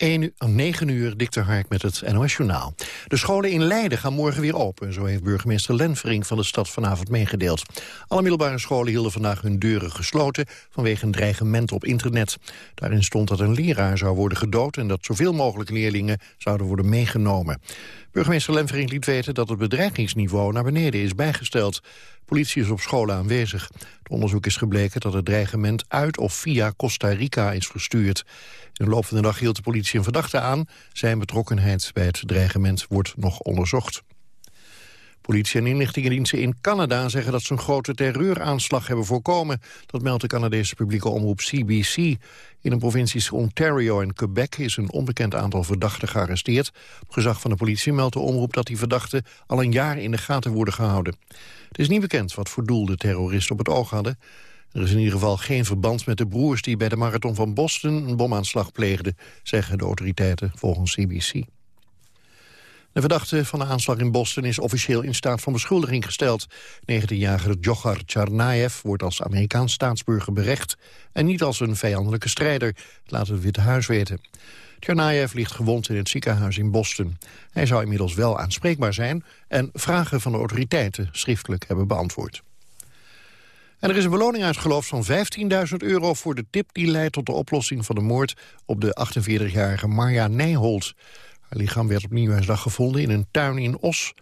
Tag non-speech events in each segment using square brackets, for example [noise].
1, 9 uur, Dikter Hark met het NOS-journaal. De scholen in Leiden gaan morgen weer open. Zo heeft burgemeester Lenvering van de stad vanavond meegedeeld. Alle middelbare scholen hielden vandaag hun deuren gesloten... vanwege een dreigement op internet. Daarin stond dat een leraar zou worden gedood... en dat zoveel mogelijk leerlingen zouden worden meegenomen. Burgemeester Lenvering liet weten dat het bedreigingsniveau naar beneden is bijgesteld. Politie is op scholen aanwezig. Het onderzoek is gebleken dat het dreigement uit of via Costa Rica is gestuurd. In de loop van de dag hield de politie een verdachte aan. Zijn betrokkenheid bij het dreigement wordt nog onderzocht. Politie en inlichtingendiensten in Canada zeggen dat ze een grote terreuraanslag hebben voorkomen. Dat meldt de Canadese publieke omroep CBC. In de provincies Ontario en Quebec is een onbekend aantal verdachten gearresteerd. Op gezag van de politie meldt de omroep dat die verdachten al een jaar in de gaten worden gehouden. Het is niet bekend wat voor doel de terroristen op het oog hadden. Er is in ieder geval geen verband met de broers die bij de marathon van Boston een bomaanslag pleegden, zeggen de autoriteiten volgens CBC. De verdachte van de aanslag in Boston is officieel in staat van beschuldiging gesteld. 19-jarige Djokhar Tsarnaev wordt als Amerikaans staatsburger berecht... en niet als een vijandelijke strijder, laat het Witte Huis weten. Tsarnaev ligt gewond in het ziekenhuis in Boston. Hij zou inmiddels wel aanspreekbaar zijn... en vragen van de autoriteiten schriftelijk hebben beantwoord. En er is een beloning uitgeloofd van 15.000 euro voor de tip die leidt tot de oplossing van de moord op de 48-jarige Marja Nijholt. Haar lichaam werd op Nieuwjaarsdag gevonden in een tuin in Os.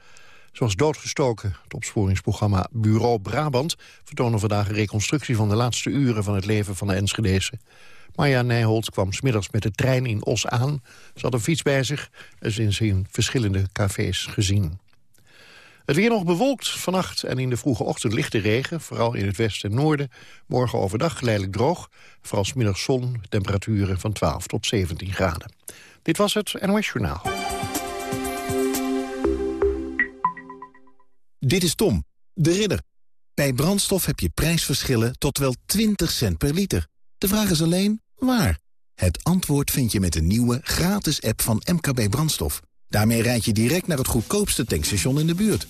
Ze was doodgestoken. Het opsporingsprogramma Bureau Brabant vertoonde vandaag een reconstructie van de laatste uren van het leven van de Enschedese. Marja Nijholt kwam smiddags met de trein in Os aan. Ze had een fiets bij zich en ze is in verschillende cafés gezien. Het weer nog bewolkt vannacht en in de vroege ochtend lichte regen... vooral in het westen en noorden. Morgen overdag geleidelijk droog. Vooral smiddags zon, temperaturen van 12 tot 17 graden. Dit was het NOS Journaal. Dit is Tom, de ridder. Bij brandstof heb je prijsverschillen tot wel 20 cent per liter. De vraag is alleen, waar? Het antwoord vind je met de nieuwe gratis app van MKB Brandstof. Daarmee rijd je direct naar het goedkoopste tankstation in de buurt.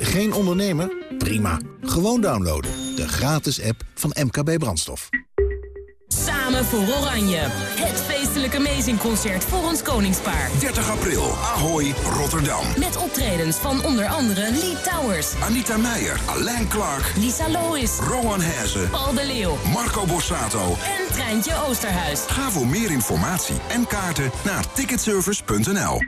Geen ondernemer? Prima. Gewoon downloaden. De gratis app van MKB Brandstof. Samen voor Oranje. Het feestelijke Amazing Concert voor ons koningspaar. 30 april, Ahoy, Rotterdam. Met optredens van onder andere Lee Towers. Anita Meijer, Alain Clark. Lisa Lois. Rowan Hezen. Paul de Leeuw. Marco Borsato. En Treintje Oosterhuis. Ga voor meer informatie en kaarten naar ticketservice.nl.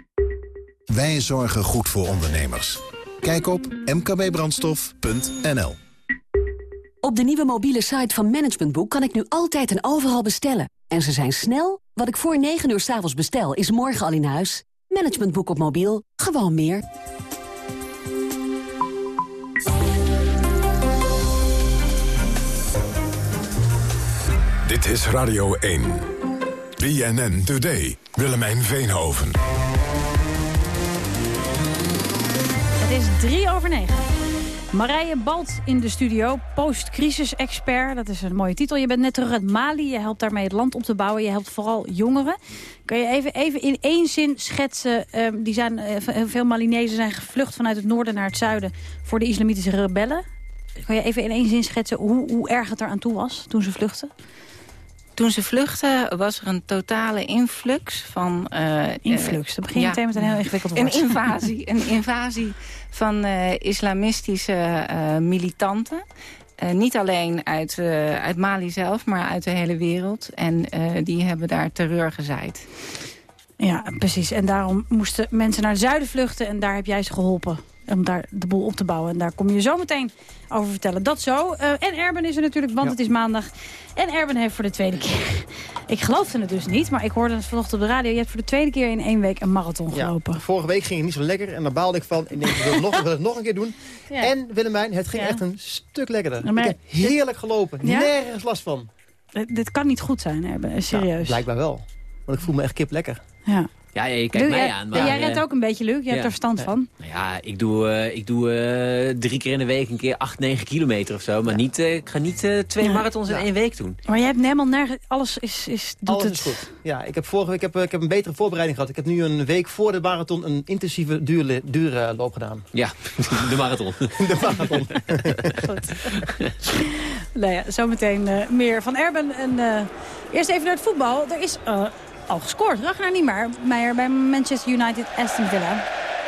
Wij zorgen goed voor ondernemers. Kijk op mkbbrandstof.nl Op de nieuwe mobiele site van Management Boek kan ik nu altijd en overal bestellen. En ze zijn snel. Wat ik voor 9 uur s avonds bestel, is morgen al in huis. Management Boek op mobiel. Gewoon meer. Dit is Radio 1. BNN Today. Willemijn Veenhoven. Het is drie over negen. Marije Balt in de studio, post-crisis-expert. Dat is een mooie titel. Je bent net terug uit Mali. Je helpt daarmee het land op te bouwen. Je helpt vooral jongeren. Kun je even, even in één zin schetsen... Um, die zijn, uh, veel Malinezen zijn gevlucht vanuit het noorden naar het zuiden... voor de islamitische rebellen. Kun je even in één zin schetsen hoe, hoe erg het eraan toe was toen ze vluchtten? Toen ze vluchtten was er een totale influx van... Uh, influx, dat begin je meteen met een heel ingewikkeld woord. Een invasie, [laughs] een invasie van uh, islamistische uh, militanten. niet alleen uit, uit Mali zelf, maar uit de hele wereld. En die hebben daar terreur gezaaid. Ja, precies. En daarom moesten mensen naar het zuiden vluchten... en daar heb jij ze geholpen om daar de boel op te bouwen. En daar kom je zo meteen over vertellen. Dat zo. Uh, en Erben is er natuurlijk, want het is maandag. En Erben heeft voor de tweede keer... [laughs] ik geloofde het dus niet, maar ik hoorde het vanochtend op de radio. Je hebt voor de tweede keer in één week een marathon gelopen. Ja, vorige week ging het niet zo lekker en daar baalde ik van. Ik denk, ik wil het nog, ik wil het nog een keer doen. [laughs] Ja. En Willemijn, het ging echt een stuk lekkerder. ik heb heerlijk gelopen. Nergens last van. Dit kan niet goed zijn, Erben. Serieus. blijkbaar wel. Want ik voel me echt kip lekker. Ja. Ja, je kijkt mij jij, aan. Maar, jij rent ook een beetje, Luc. Je hebt er verstand van. Nou ja, ik doe, uh, ik doe uh, drie keer in de week een keer 8, 9 kilometer of zo. Maar niet, uh, ik ga niet twee marathons in één week doen. Maar jij hebt helemaal nergens... Alles is, is, doet alles het. is goed. Ja, ik heb vorige week ik heb, ik heb een betere voorbereiding gehad. Ik heb nu een week voor de marathon een intensieve duurloop duur, gedaan. Ja, [laughs] de marathon. [laughs] de marathon. [laughs] goed. nou ja, zometeen meer van Erben. En eerst even naar het voetbal. Er is al gescoord. Ragnar Niemeyer bij Manchester United Aston Villa.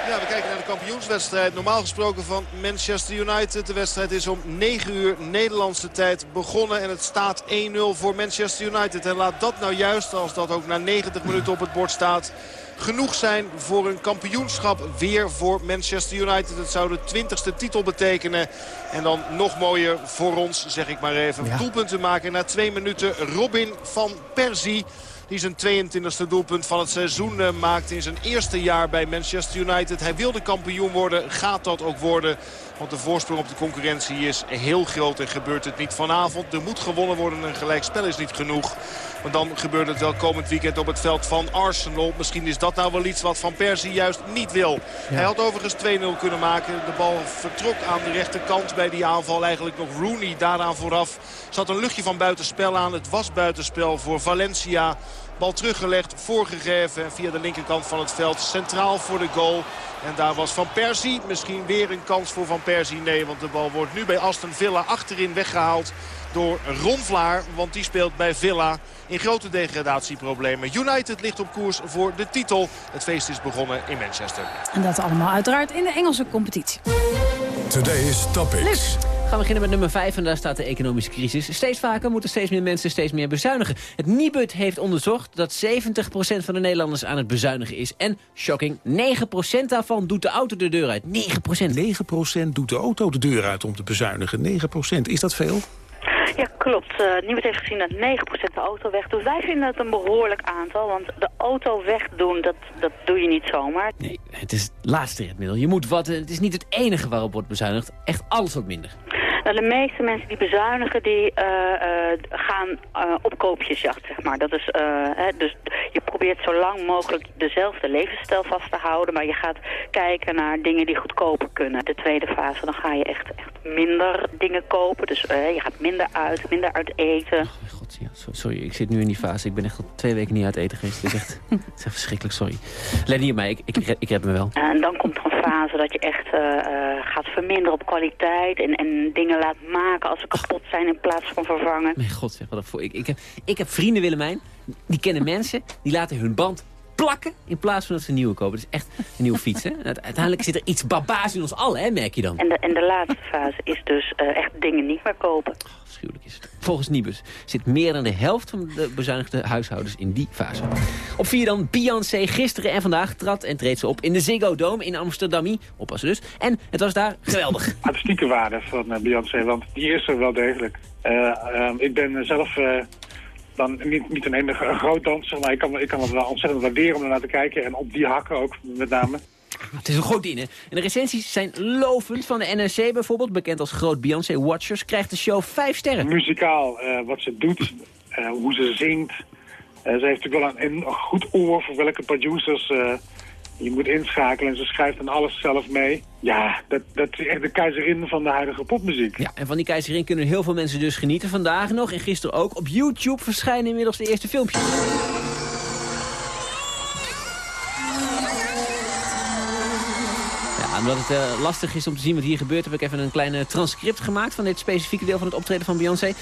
Ja, we kijken naar de kampioenswedstrijd. Normaal gesproken van Manchester United. De wedstrijd is om 9 uur Nederlandse tijd begonnen. En het staat 1-0 voor Manchester United. En laat dat nou juist, als dat ook na 90 minuten op het bord staat genoeg zijn voor een kampioenschap weer voor Manchester United. Het zou de twintigste titel betekenen. En dan nog mooier voor ons, zeg ik maar even. Ja. Doelpunten maken na twee minuten Robin van Persie. Die zijn 22e doelpunt van het seizoen uh, maakt in zijn eerste jaar bij Manchester United. Hij wilde kampioen worden, gaat dat ook worden. Want de voorsprong op de concurrentie is heel groot en gebeurt het niet vanavond. Er moet gewonnen worden, een gelijkspel is niet genoeg. Want dan gebeurt het wel komend weekend op het veld van Arsenal. Misschien is dat nou wel iets wat Van Persie juist niet wil. Hij had overigens 2-0 kunnen maken. De bal vertrok aan de rechterkant bij die aanval. Eigenlijk nog Rooney daaraan vooraf. Zat een luchtje van buitenspel aan. Het was buitenspel voor Valencia. Bal teruggelegd, voorgegeven. En via de linkerkant van het veld centraal voor de goal. En daar was Van Persie. Misschien weer een kans voor Van Persie. Nee, want de bal wordt nu bij Aston Villa achterin weggehaald door Ron Vlaar. Want die speelt bij Villa in grote degradatieproblemen. United ligt op koers voor de titel. Het feest is begonnen in Manchester. En dat allemaal uiteraard in de Engelse competitie. Today's Topics. We gaan beginnen met nummer 5 en daar staat de economische crisis. Steeds vaker moeten steeds meer mensen steeds meer bezuinigen. Het Nibud heeft onderzocht dat 70% van de Nederlanders aan het bezuinigen is. En, shocking, 9% daarvan doet de auto de deur uit. 9%. 9% doet de auto de deur uit om te bezuinigen. 9%, is dat veel? Ja, klopt. Uh, Niemand heeft gezien dat 9% de auto wegdoet. Wij vinden het een behoorlijk aantal, want de auto wegdoen, dat, dat doe je niet zomaar. Nee, het is het laatste redmiddel. Je moet wat, het is niet het enige waarop wordt bezuinigd. Echt alles wat minder. Nou, de meeste mensen die bezuinigen, die uh, uh, gaan uh, op koopjesjacht, zeg maar. Dat is, hè, dus je probeert zo lang mogelijk dezelfde levensstijl vast te houden, maar je gaat kijken naar dingen die goedkoper kunnen. De tweede fase, dan ga je echt, echt minder dingen kopen. Dus je gaat minder uit, minder uit eten. Oh, God, ja, sorry, ik zit nu in die fase. Ik ben echt al twee weken niet uit eten geweest. Het is echt, [laughs] het is echt verschrikkelijk, sorry. Let niet op mij, ik, ik, ik, red me wel. En dan komt er een fase dat je echt gaat verminderen op kwaliteit en, en dingen laat maken als ze kapot zijn in plaats van vervangen. Mijn god, zeg, wat voor. Ik, ik, heb, ik heb vrienden, Willemijn, die kennen mensen, die laten hun band plakken in plaats van dat ze een nieuwe kopen. Dat is echt een nieuwe fiets, hè? [laughs] Uiteindelijk zit er iets barbaars in ons allen, hè, merk je dan. En de, en de laatste fase is dus uh, echt dingen niet meer kopen. Oh, afschuwelijk is het. Volgens Nibus zit meer dan de helft van de bezuinigde huishoudens in die fase. Op vier dan Beyoncé. Gisteren en vandaag trad en treedt ze op in de Ziggo Dome in Amsterdam. Oppassen dus. En het was daar geweldig. [laughs] Artistieke waarde van uh, Beyoncé, want die is er wel degelijk. Uh, ik ben zelf dan niet, niet een enige groot danser, maar ik kan, ik kan het wel ontzettend waarderen om naar te kijken. En op die hakken ook met name. [laughs] Het is een goed in, hè? En de recensies zijn lovend. Van de NRC bijvoorbeeld, bekend als groot Beyoncé-watchers... krijgt de show vijf sterren. Muzikaal, uh, wat ze doet, uh, hoe ze zingt. Uh, ze heeft natuurlijk wel een, een, goed oor voor welke producers je moet inschakelen en ze schrijft dan alles zelf mee. Ja, dat, dat is echt de keizerin van de huidige popmuziek. Ja, en van die keizerin kunnen heel veel mensen dus genieten. Vandaag nog en gisteren ook. Op YouTube verschijnen inmiddels de eerste filmpjes. Omdat het uh, lastig is om te zien wat hier gebeurt... heb ik even een kleine transcript gemaakt van dit specifieke deel van het optreden van Beyoncé. Uh,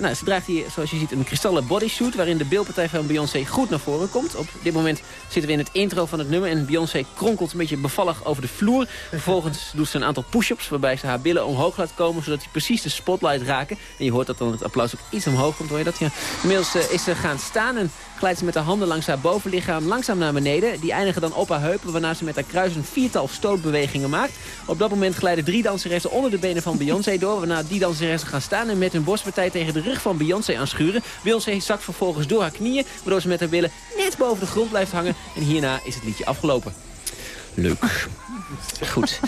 nou, ze draagt hier, zoals je ziet, een kristallen bodysuit... waarin de beeldpartij van Beyoncé goed naar voren komt. Op dit moment zitten we in het intro van het nummer... en Beyoncé kronkelt een beetje bevallig over de vloer. Vervolgens [laughs] doet ze een aantal push-ups... waarbij ze haar billen omhoog laat komen... zodat die precies de spotlight raken. En je hoort dat dan het applaus ook iets omhoog komt. Hoor je dat? Ja. Inmiddels is ze gaan staan en glijdt ze met haar handen langs haar bovenlichaam langzaam naar beneden. Die eindigen dan op haar heupen, waarna ze met haar kruis een viertal stootbewegingen Op dat moment glijden drie danseressen onder de benen van Beyoncé door, waarna die danseressen gaan staan en met hun borstpartij tegen de rug van Beyoncé aanschuren. Beyoncé zakt vervolgens door haar knieën, waardoor ze met haar billen net boven de grond blijft hangen. En hierna is het liedje afgelopen. Leuk. Goed.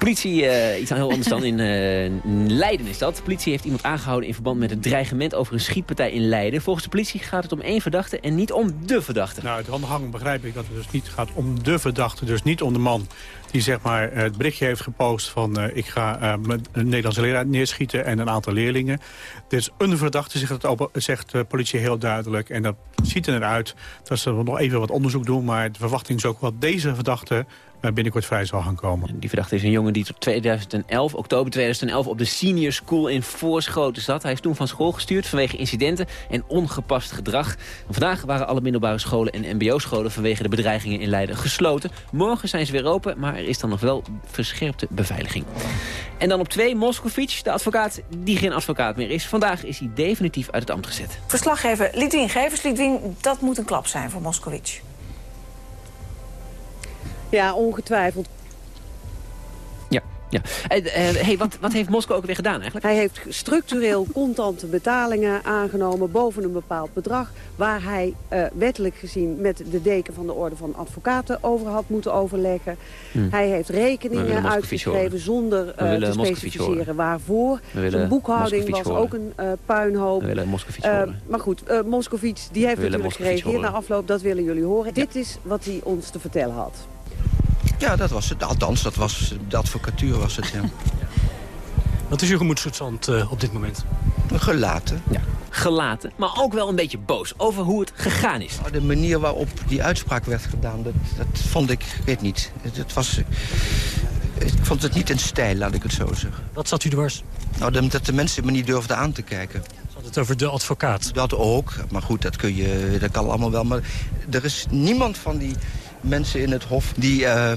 Politie, uh, iets heel anders dan in uh, Leiden is dat. De politie heeft iemand aangehouden in verband met het dreigement over een schietpartij in Leiden. Volgens de politie gaat het om één verdachte en niet om de verdachte. Nou, uit de handhang begrijp ik dat het dus niet gaat om de verdachte. Dus niet om de man die zeg maar, het berichtje heeft gepost van... ik ga een Nederlandse leraar neerschieten en een aantal leerlingen. Dit is een verdachte, zegt, het, zegt de politie heel duidelijk. En dat ziet er uit dat ze nog even wat onderzoek doen. Maar de verwachting is ook wel deze verdachte binnenkort vrij zal gaan komen. Die verdachte is een jongen die tot 2011, oktober 2011 op de senior school in Voorschoten zat. Hij is toen van school gestuurd vanwege incidenten en ongepast gedrag. vandaag waren alle middelbare scholen en mbo-scholen vanwege de bedreigingen in Leiden gesloten. Morgen zijn ze weer open, maar er is dan nog wel verscherpte beveiliging. En dan op twee, Moscovic, de advocaat die geen advocaat meer is. Vandaag is hij definitief uit het ambt gezet. Verslaggever Lidwien Gevers, Lidwien, dat moet een klap zijn voor Moscovic. Ja, ongetwijfeld. Ja. Uh, hey, wat, wat heeft Moskou ook weer gedaan eigenlijk? Hij heeft structureel contante betalingen aangenomen boven een bepaald bedrag... waar hij uh, wettelijk gezien met de deken van de orde van advocaten over had moeten overleggen. Hmm. Hij heeft rekeningen uitgeschreven zonder uh, te specificeren waarvoor. Zijn boekhouding was ook een puinhoop. We willen horen. Maar goed, Moscovici die heeft natuurlijk gereageerd na afloop. Dat willen jullie horen. Dit is wat hij ons te vertellen had. Ja, dat was het. Althans, dat was, de advocatuur was het, ja. [laughs] Wat is uw gemoedstoestand uh, op dit moment? Gelaten. Ja, gelaten, maar ook wel een beetje boos over hoe het gegaan is. Nou, de manier waarop die uitspraak werd gedaan, dat, dat vond ik, weet niet. Het, was, ik vond het niet in stijl, laat ik het zo zeggen. Wat zat u dwars? Nou, dat de mensen me niet durfden aan te kijken. Zat het over de advocaat? Dat ook, maar goed, dat, kun je, dat kan allemaal wel. Maar er is niemand van die mensen in het Hof die... Uh,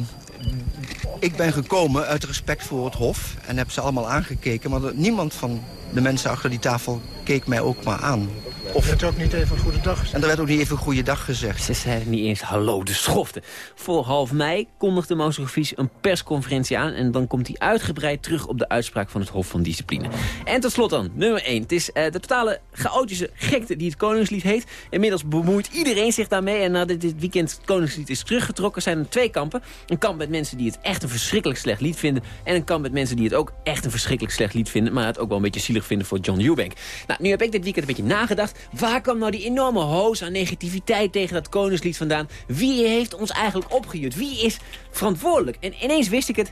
ik ben gekomen uit respect voor het Hof en heb ze allemaal aangekeken... maar niemand van de mensen achter die tafel keek mij ook maar aan. Of het ook niet even een goede dag gezegd. En er werd ook niet even een goede dag gezegd. Ze zeiden niet eens hallo de schofte. Voor half mei kondigde Moscovici een persconferentie aan... en dan komt hij uitgebreid terug op de uitspraak van het Hof van Discipline. En tot slot dan, nummer 1. Het is uh, de totale chaotische gekte die het Koningslied heet. Inmiddels bemoeit iedereen zich daarmee. En nadat dit weekend het Koningslied is teruggetrokken... zijn er twee kampen. Een kamp met mensen die het echt een verschrikkelijk slecht lied vinden... en een kamp met mensen die het ook echt een verschrikkelijk slecht lied vinden... maar het ook wel een beetje zielig vinden voor John Eubank. Nou, nu heb ik dit weekend een beetje nagedacht. Waar kwam nou die enorme hoos aan negativiteit tegen dat Koningslied vandaan? Wie heeft ons eigenlijk opgejut? Wie is verantwoordelijk? En ineens wist ik het.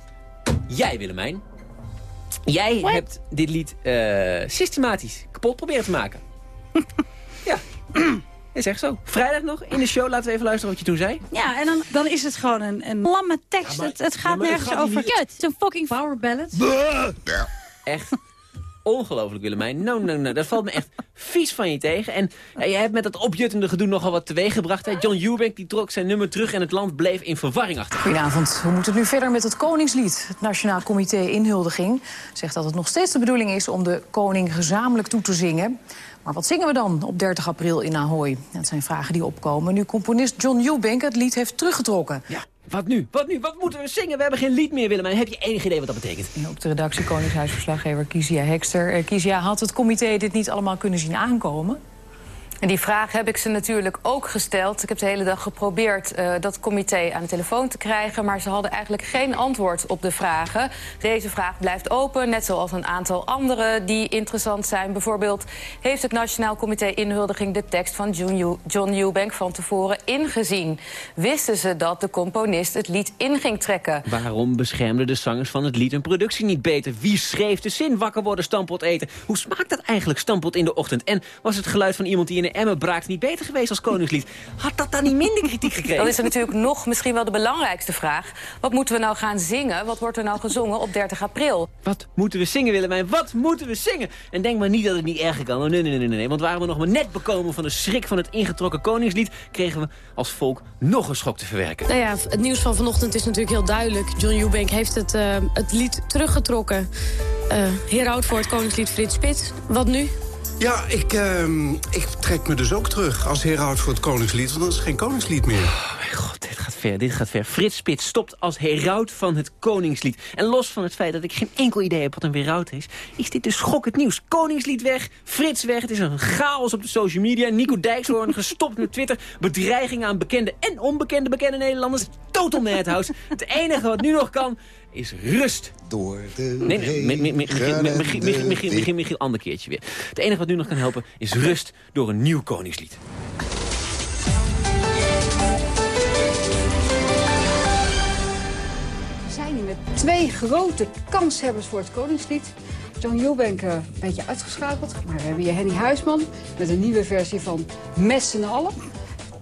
Jij, Willemijn. Jij hebt dit lied uh, systematisch kapot proberen te maken. [laughs] ja. Is echt zo. Vrijdag nog in de show. Laten we even luisteren wat je toen zei. Ja, en dan, dan is het gewoon een, een lamme tekst. het, het, gaat nergens over kut. Het is een fucking power ballad. Echt ongelooflijk, Willemijn. No, no, no. Dat valt me echt vies van je tegen. En ja, je hebt met dat opjuttende gedoe nogal wat teweeggebracht. Hè? John Eubank die trok zijn nummer terug en het land bleef in verwarring achter. Goedenavond. Hoe moet het nu verder met het Koningslied? Het Nationaal Comité Inhuldiging zegt dat het nog steeds de bedoeling is... om de koning gezamenlijk toe te zingen. Maar wat zingen we dan op 30 april in Ahoy? Dat zijn vragen die opkomen nu componist John Eubank het lied heeft teruggetrokken. Ja. Wat nu? Wat nu? Wat moeten we zingen? We hebben geen lied meer, Willemijn. Heb je enig idee wat dat betekent? op de redactie Koningshuisverslaggever Kizia Hekster. Uh, Kizia, had het comité dit niet allemaal kunnen zien aankomen? En die vraag heb ik ze natuurlijk ook gesteld. Ik heb de hele dag geprobeerd uh, dat comité aan de telefoon te krijgen... maar ze hadden eigenlijk geen antwoord op de vragen. Deze vraag blijft open, net zoals een aantal andere die interessant zijn. Bijvoorbeeld, heeft het Nationaal Comité Inhuldiging... de tekst van John, John Eubank van tevoren ingezien? Wisten ze dat de componist het lied in ging trekken? Waarom beschermden de zangers van het lied een productie niet beter? Wie schreef de zin wakker worden, stampot eten? Hoe smaakt dat eigenlijk, stampot in de ochtend? En was het geluid van iemand die in een Emma braakt niet beter geweest als Koningslied. Had dat dan niet minder kritiek gekregen? Dan is er natuurlijk nog misschien wel de belangrijkste vraag. Wat moeten we nou gaan zingen? Wat wordt er nou gezongen op 30 april? Wat moeten we zingen, Willemijn? Wat moeten we zingen? En denk maar niet dat het niet erger kan. Nee, nee, nee, nee. Want waren we nog maar net bekomen van de schrik van het ingetrokken Koningslied... kregen we als volk nog een schok te verwerken. Nou ja, het nieuws van vanochtend is natuurlijk heel duidelijk. John Eubank heeft het, uh, het lied teruggetrokken. Uh, Heer voor het Koningslied Frits Spits. Wat nu? Ja, ik, uh, ik trek me dus ook terug als heraut voor het Koningslied. Want dat is geen Koningslied meer. Oh, mijn god, dit gaat ver, dit gaat ver. Frits Spits stopt als heraut van het Koningslied. En los van het feit dat ik geen enkel idee heb wat een heraut is... is dit dus schokkend nieuws. Koningslied weg, Frits weg. Het is een chaos op de social media. Nico Dijkshoorn [laughs] gestopt met Twitter. Bedreigingen aan bekende en onbekende bekende Nederlanders. Total Madhouse. Het enige wat nu nog kan is rust. Door de Nee, nee, Michiel, Michiel, ander keertje weer. Het enige wat nu nog kan helpen is rust door een nieuw koningslied. twee grote kanshebbers voor het Koningslied. John Eubank uh, een beetje uitgeschakeld. Maar we hebben hier Henny Huisman met een nieuwe versie van Met z'n allen.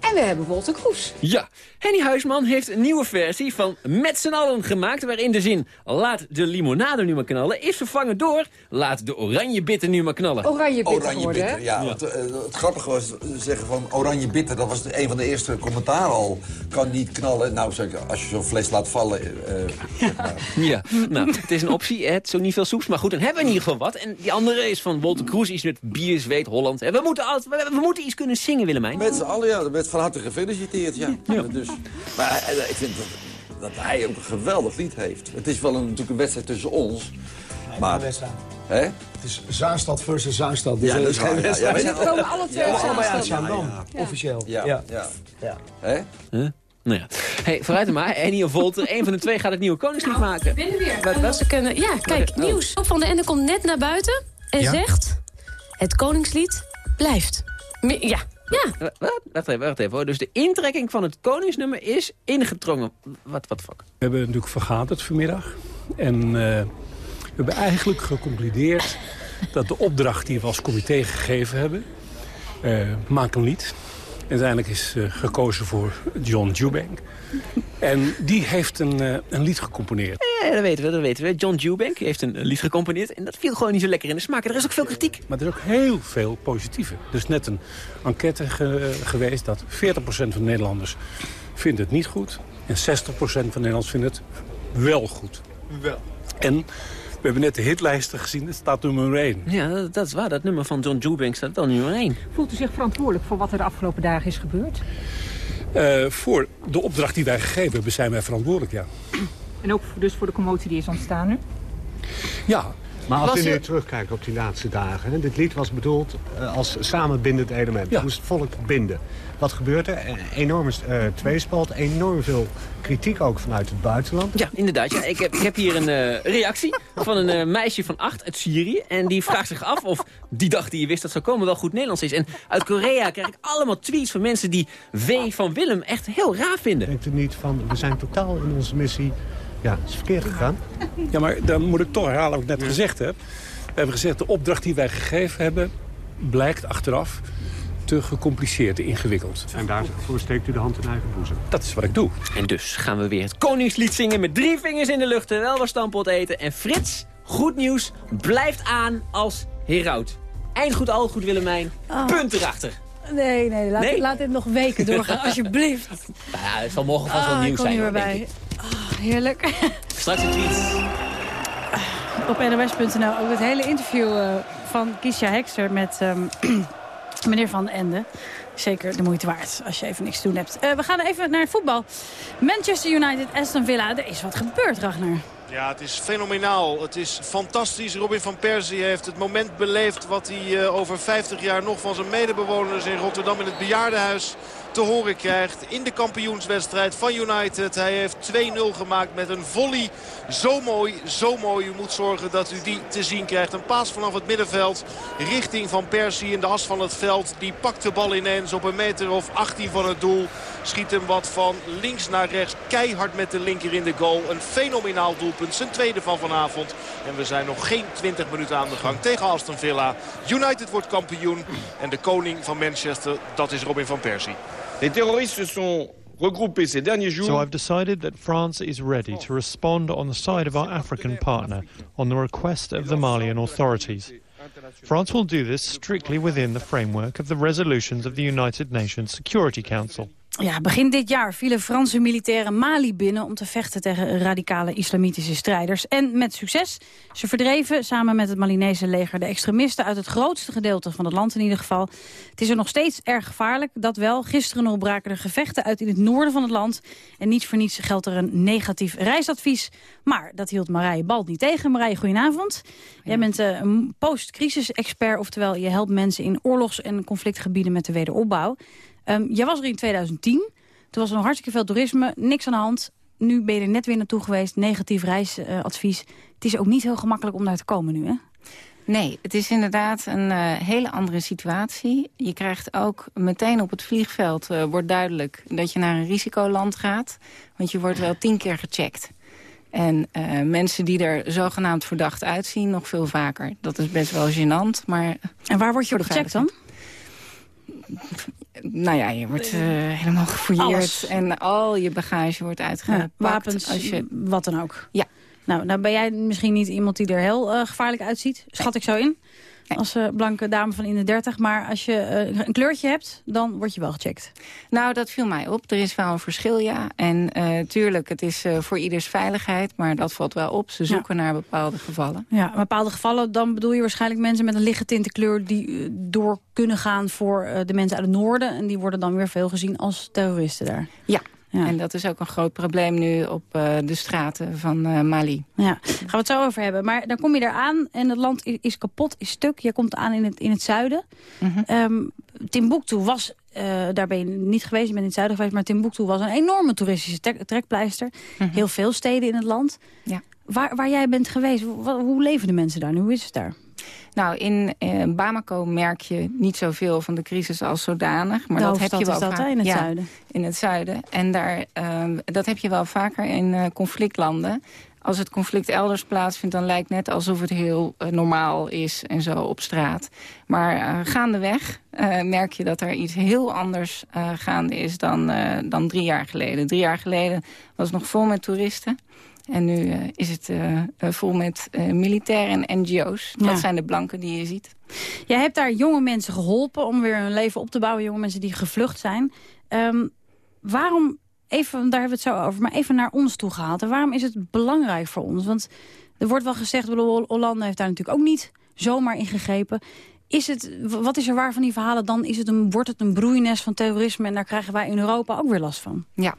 En we hebben Wolter Kroes. Ja, Henny Huisman heeft een nieuwe versie van Met z'n allen gemaakt... waarin de zin laat de limonade nu maar knallen... is vervangen door laat de oranje bitter nu maar knallen. Oranje bitter Oranje geworden, bitter, hè? ja. Want, eh, het grappige was zeggen van oranje bitter... dat was een van de eerste commentaren al. Kan niet knallen. Nou, zeg, als je zo'n fles laat vallen... eh, zeg maar. [laughs] Ja, nou, het is een optie. Het is ook niet veel soeps. Maar goed, dan hebben we in ieder geval wat. En die andere is van Wolter Kroes. Iets met bier, zweet, Holland. En we moeten, we moeten iets kunnen zingen, Willemijn. Met z'n allen, ja. Met van harte gefeliciteerd, ja. Dus, maar eh, ik vind dat, dat hij ook een geweldig lied heeft. Het is wel een, natuurlijk een wedstrijd tussen ons. Maar, hè? Het is Zaanstad versus Zaanstad. Dus Ja, er dat is geen wedstrijd. Komen alle twee Ja, uit. Zaandam, Ja. officieel. Ja, Ja. ja. Ja. Hè? Huh? Nou ja. Hey, vooruit maar. Henny of Volter, een van de twee gaat het nieuwe koningslied maken. Binnen weer. Wat? Ze kunnen, ja, kijk, Oh. nieuws. Van der Ende komt net naar buiten en Ja? zegt... Het Koningslied blijft. Ja, ja. Wat? Wat? Wacht even, wacht even. hoor. Dus de intrekking van het koningsnummer is ingedrongen. Wat, wat fuck? We hebben natuurlijk vergaderd vanmiddag. En eh, we hebben eigenlijk geconcludeerd [laughs] dat de opdracht die we als comité gegeven hebben... eh, maak een lied. En uiteindelijk is eh, gekozen voor John Eubank. En die heeft een, eh, een lied gecomponeerd. Ja, dat weten we, dat weten we. John Dewbank heeft een lied gecomponeerd. En dat viel gewoon niet zo lekker in de smaak. Er is ook veel kritiek. Maar er is ook heel veel positieve. Er is net een enquête ge- geweest dat 40% van de Nederlanders vindt het niet goed. En 60% van de Nederlanders vindt het wel goed. Wel. En hebben net de hitlijsten gezien, het staat nummer 1. Ja, dat, dat is waar. Dat nummer van John Dewbank staat wel nummer 1. Voelt u zich verantwoordelijk voor wat er de afgelopen dagen is gebeurd? Eh, voor de opdracht die wij gegeven hebben zijn wij verantwoordelijk, ja. [clears throat] En ook dus voor de commotie die is ontstaan nu? Ja. Maar als Was u nu terugkijkt op die laatste dagen... Hè, dit lied was bedoeld eh, als samenbindend element. Het moest het volk binden. Wat gebeurt er? Een enorme eh, tweespalt, enorm veel kritiek ook vanuit het buitenland. Ja, inderdaad. Ja. Ik, heb, ik heb hier een eh, reactie van een eh, meisje van acht uit Syrië. En die vraagt zich af of die dag die je wist dat zou komen wel goed Nederlands is. En uit Korea krijg ik allemaal tweets van mensen die W van Willem echt heel raar vinden. Denkt u niet van, we zijn totaal in onze missie... Ja, is verkeerd gegaan. Ja, maar dan moet ik toch herhalen wat ik net gezegd heb. We hebben gezegd, de opdracht die wij gegeven hebben... blijkt achteraf te gecompliceerd, ingewikkeld. En daarvoor steekt u de hand in eigen boezem. Dat is wat ik doe. En dus gaan we weer het Koningslied zingen met drie vingers in de lucht... terwijl we stampot eten. En Frits, goed nieuws, blijft aan als heraut. Eind goed, al goed Willemijn. Oh. Punt erachter. Nee, nee, laat, Nee? laat dit nog weken doorgaan, [laughs] alsjeblieft. Nou ja, het zal morgen vast wel ik nieuws zijn. hoor, denk bij. ik. Ah, heerlijk. [laughs] Straks een tweet. Op nws.nl ook het hele interview eh, van Kiesja Hekster met ehm, [clears throat] meneer Van Ende. Zeker de moeite waard als je even niks te doen hebt. Eh, we gaan even naar het voetbal. Manchester United, Aston Villa. Er is wat gebeurd, Ragnar. Ja, het is fenomenaal. Het is fantastisch. Robin van Persie heeft het moment beleefd... wat hij eh, over 50 jaar nog van zijn medebewoners in Rotterdam in het bejaardenhuis te horen krijgt. In de kampioenswedstrijd van United. Hij heeft 2-0 gemaakt met een volley. Zo mooi, zo mooi. U moet zorgen dat u die te zien krijgt. Een paas vanaf het middenveld richting Van Persie in de as van het veld. Die pakt de bal ineens op een meter of 18 van het doel. Schiet hem wat van links naar rechts. Keihard met de linker in de goal. Een fenomenaal doelpunt. Zijn tweede van vanavond. En we zijn nog geen 20 minuten aan de gang tegen Aston Villa. United wordt kampioen. En de koning van Manchester, dat is Robin van Persie. Les terroristes se sont regroupés ces derniers jours. So I've decided that France is ready to respond on the side of our African partner on the request of the Malian authorities. France will do this strictly within the framework of the resolutions of the United Nations Security Council. Ja, begin dit jaar vielen Franse militairen Mali binnen... om te vechten tegen radicale islamitische strijders. En met succes. Ze verdreven samen met het Malinese leger de extremisten... uit het grootste gedeelte van het land in ieder geval. Het is er nog steeds erg gevaarlijk, dat wel. Gisteren nog braken er gevechten uit in het noorden van het land. En niets voor niets geldt er een negatief reisadvies. Maar dat hield Marije Balt niet tegen. Marije, goedenavond. Jij bent eh, een post-crisis-expert, oftewel je helpt mensen in oorlogs- en conflictgebieden met de wederopbouw. Ehm, jij was er in 2010. Toen was er nog hartstikke veel toerisme, niks aan de hand. Nu ben je er net weer naartoe geweest, negatief reisadvies. het is ook niet heel gemakkelijk om daar te komen nu, hè? Nee, het is inderdaad een eh, hele andere situatie. Je krijgt ook meteen op het vliegveld, eh, wordt duidelijk... dat je naar een risicoland gaat. Want je wordt wel tien keer gecheckt. En uh, mensen die er zogenaamd verdacht uitzien, nog veel vaker. Dat is best wel gênant, maar... En waar word je op gecheckt dan? Nou ja, je wordt uh, helemaal gefouilleerd en al je bagage wordt uitgepakt. Ja, wapens, als je... wat dan ook. Ja. Nou, nou ben jij misschien niet iemand die er heel uh, gevaarlijk uitziet. Schat ik zo in als uh, blanke dame van in de 30. Maar als je uh, een kleurtje hebt, dan word je wel gecheckt. Nou, dat viel mij op. Er is wel een verschil, ja. En uh, tuurlijk, het is voor ieders veiligheid. Maar dat valt wel op. Ze zoeken ja. naar bepaalde gevallen. Ja, bepaalde gevallen. Dan bedoel je waarschijnlijk mensen met een lichtgetinte kleur... die door kunnen gaan voor de mensen uit het noorden. En die worden dan weer veel gezien als terroristen daar. Ja, ja. En dat is ook een groot probleem nu op uh, de straten van uh, Mali. Ja, daar gaan we het zo over hebben. Maar dan kom je eraan en het land is, kapot, is stuk. Je komt aan in het, in het zuiden. Mm -hmm. um, Timbuktu was, uh, daar ben je niet geweest, je bent in het zuiden geweest... maar Timbuktu was een enorme toeristische trek, trekpleister. Mm -hmm. Heel veel steden in het land. Ja. Waar, waar jij bent geweest, hoe, hoe leven de mensen daar nu? Hoe is het daar? Nou, in eh, Bamako merk je niet zoveel van de crisis als zodanig. Maar dat heb je wel is dat, in het ja, zuiden. In het zuiden. En daar, uh, dat heb je wel vaker in uh, conflictlanden. Als het conflict elders plaatsvindt, dan lijkt net alsof het heel uh, normaal is en zo op straat. Maar uh, gaandeweg merk je dat er iets heel anders gaande is dan, dan drie jaar geleden. Drie jaar geleden was het nog vol met toeristen. En nu uh, is het uh, vol met uh, militairen en NGO's. Dat ja. zijn de blanken die je ziet. Jij hebt daar jonge mensen geholpen om weer hun leven op te bouwen. Jonge mensen die gevlucht zijn. Um, waarom, even, daar hebben we het zo over, maar even naar ons toe gehaald. En waarom is het belangrijk voor ons? Want er wordt wel gezegd, Hollande heeft daar natuurlijk ook niet zomaar ingegrepen. Is het, wat is er waar van die verhalen dan? Is het een, wordt het een broeinest van terrorisme en daar krijgen wij in Europa ook weer last van? Ja,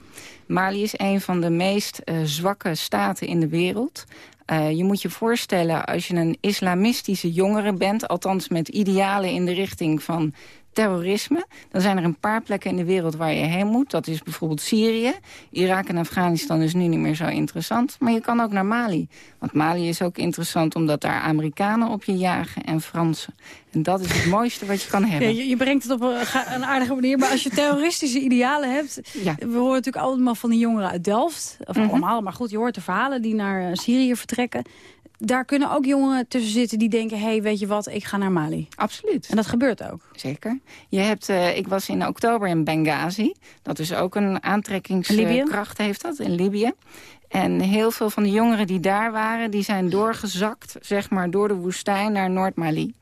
Mali is een van de meest uh, zwakke staten in de wereld. Uh, je moet je voorstellen, als je een islamistische jongere bent... althans met idealen in de richting van terrorisme... dan zijn er een paar plekken in de wereld waar je heen moet. Dat is bijvoorbeeld Syrië. Irak en Afghanistan is nu niet meer zo interessant. Maar je kan ook naar Mali. Want Mali is ook interessant omdat daar Amerikanen op je jagen en Fransen. En dat is het [laughs] mooiste wat je kan hebben. Ja, je, je, brengt het op een, een, aardige manier. Maar als je terroristische idealen hebt... Ja. We horen natuurlijk allemaal van die jongeren uit Delft. Of Mhm. mm -hmm. allemaal, maar goed, je hoort de verhalen die naar uh, Syrië vertrekken daar kunnen ook jongeren tussen zitten die denken... hé, hey, weet je wat, ik ga naar Mali. Absoluut. En dat gebeurt ook. Zeker. Je hebt, uh, ik was in oktober in Benghazi. Dat is ook een aantrekkingskracht heeft dat, in Libië. En heel veel van de jongeren die daar waren... die zijn doorgezakt, zeg maar, door de woestijn naar Noord-Mali.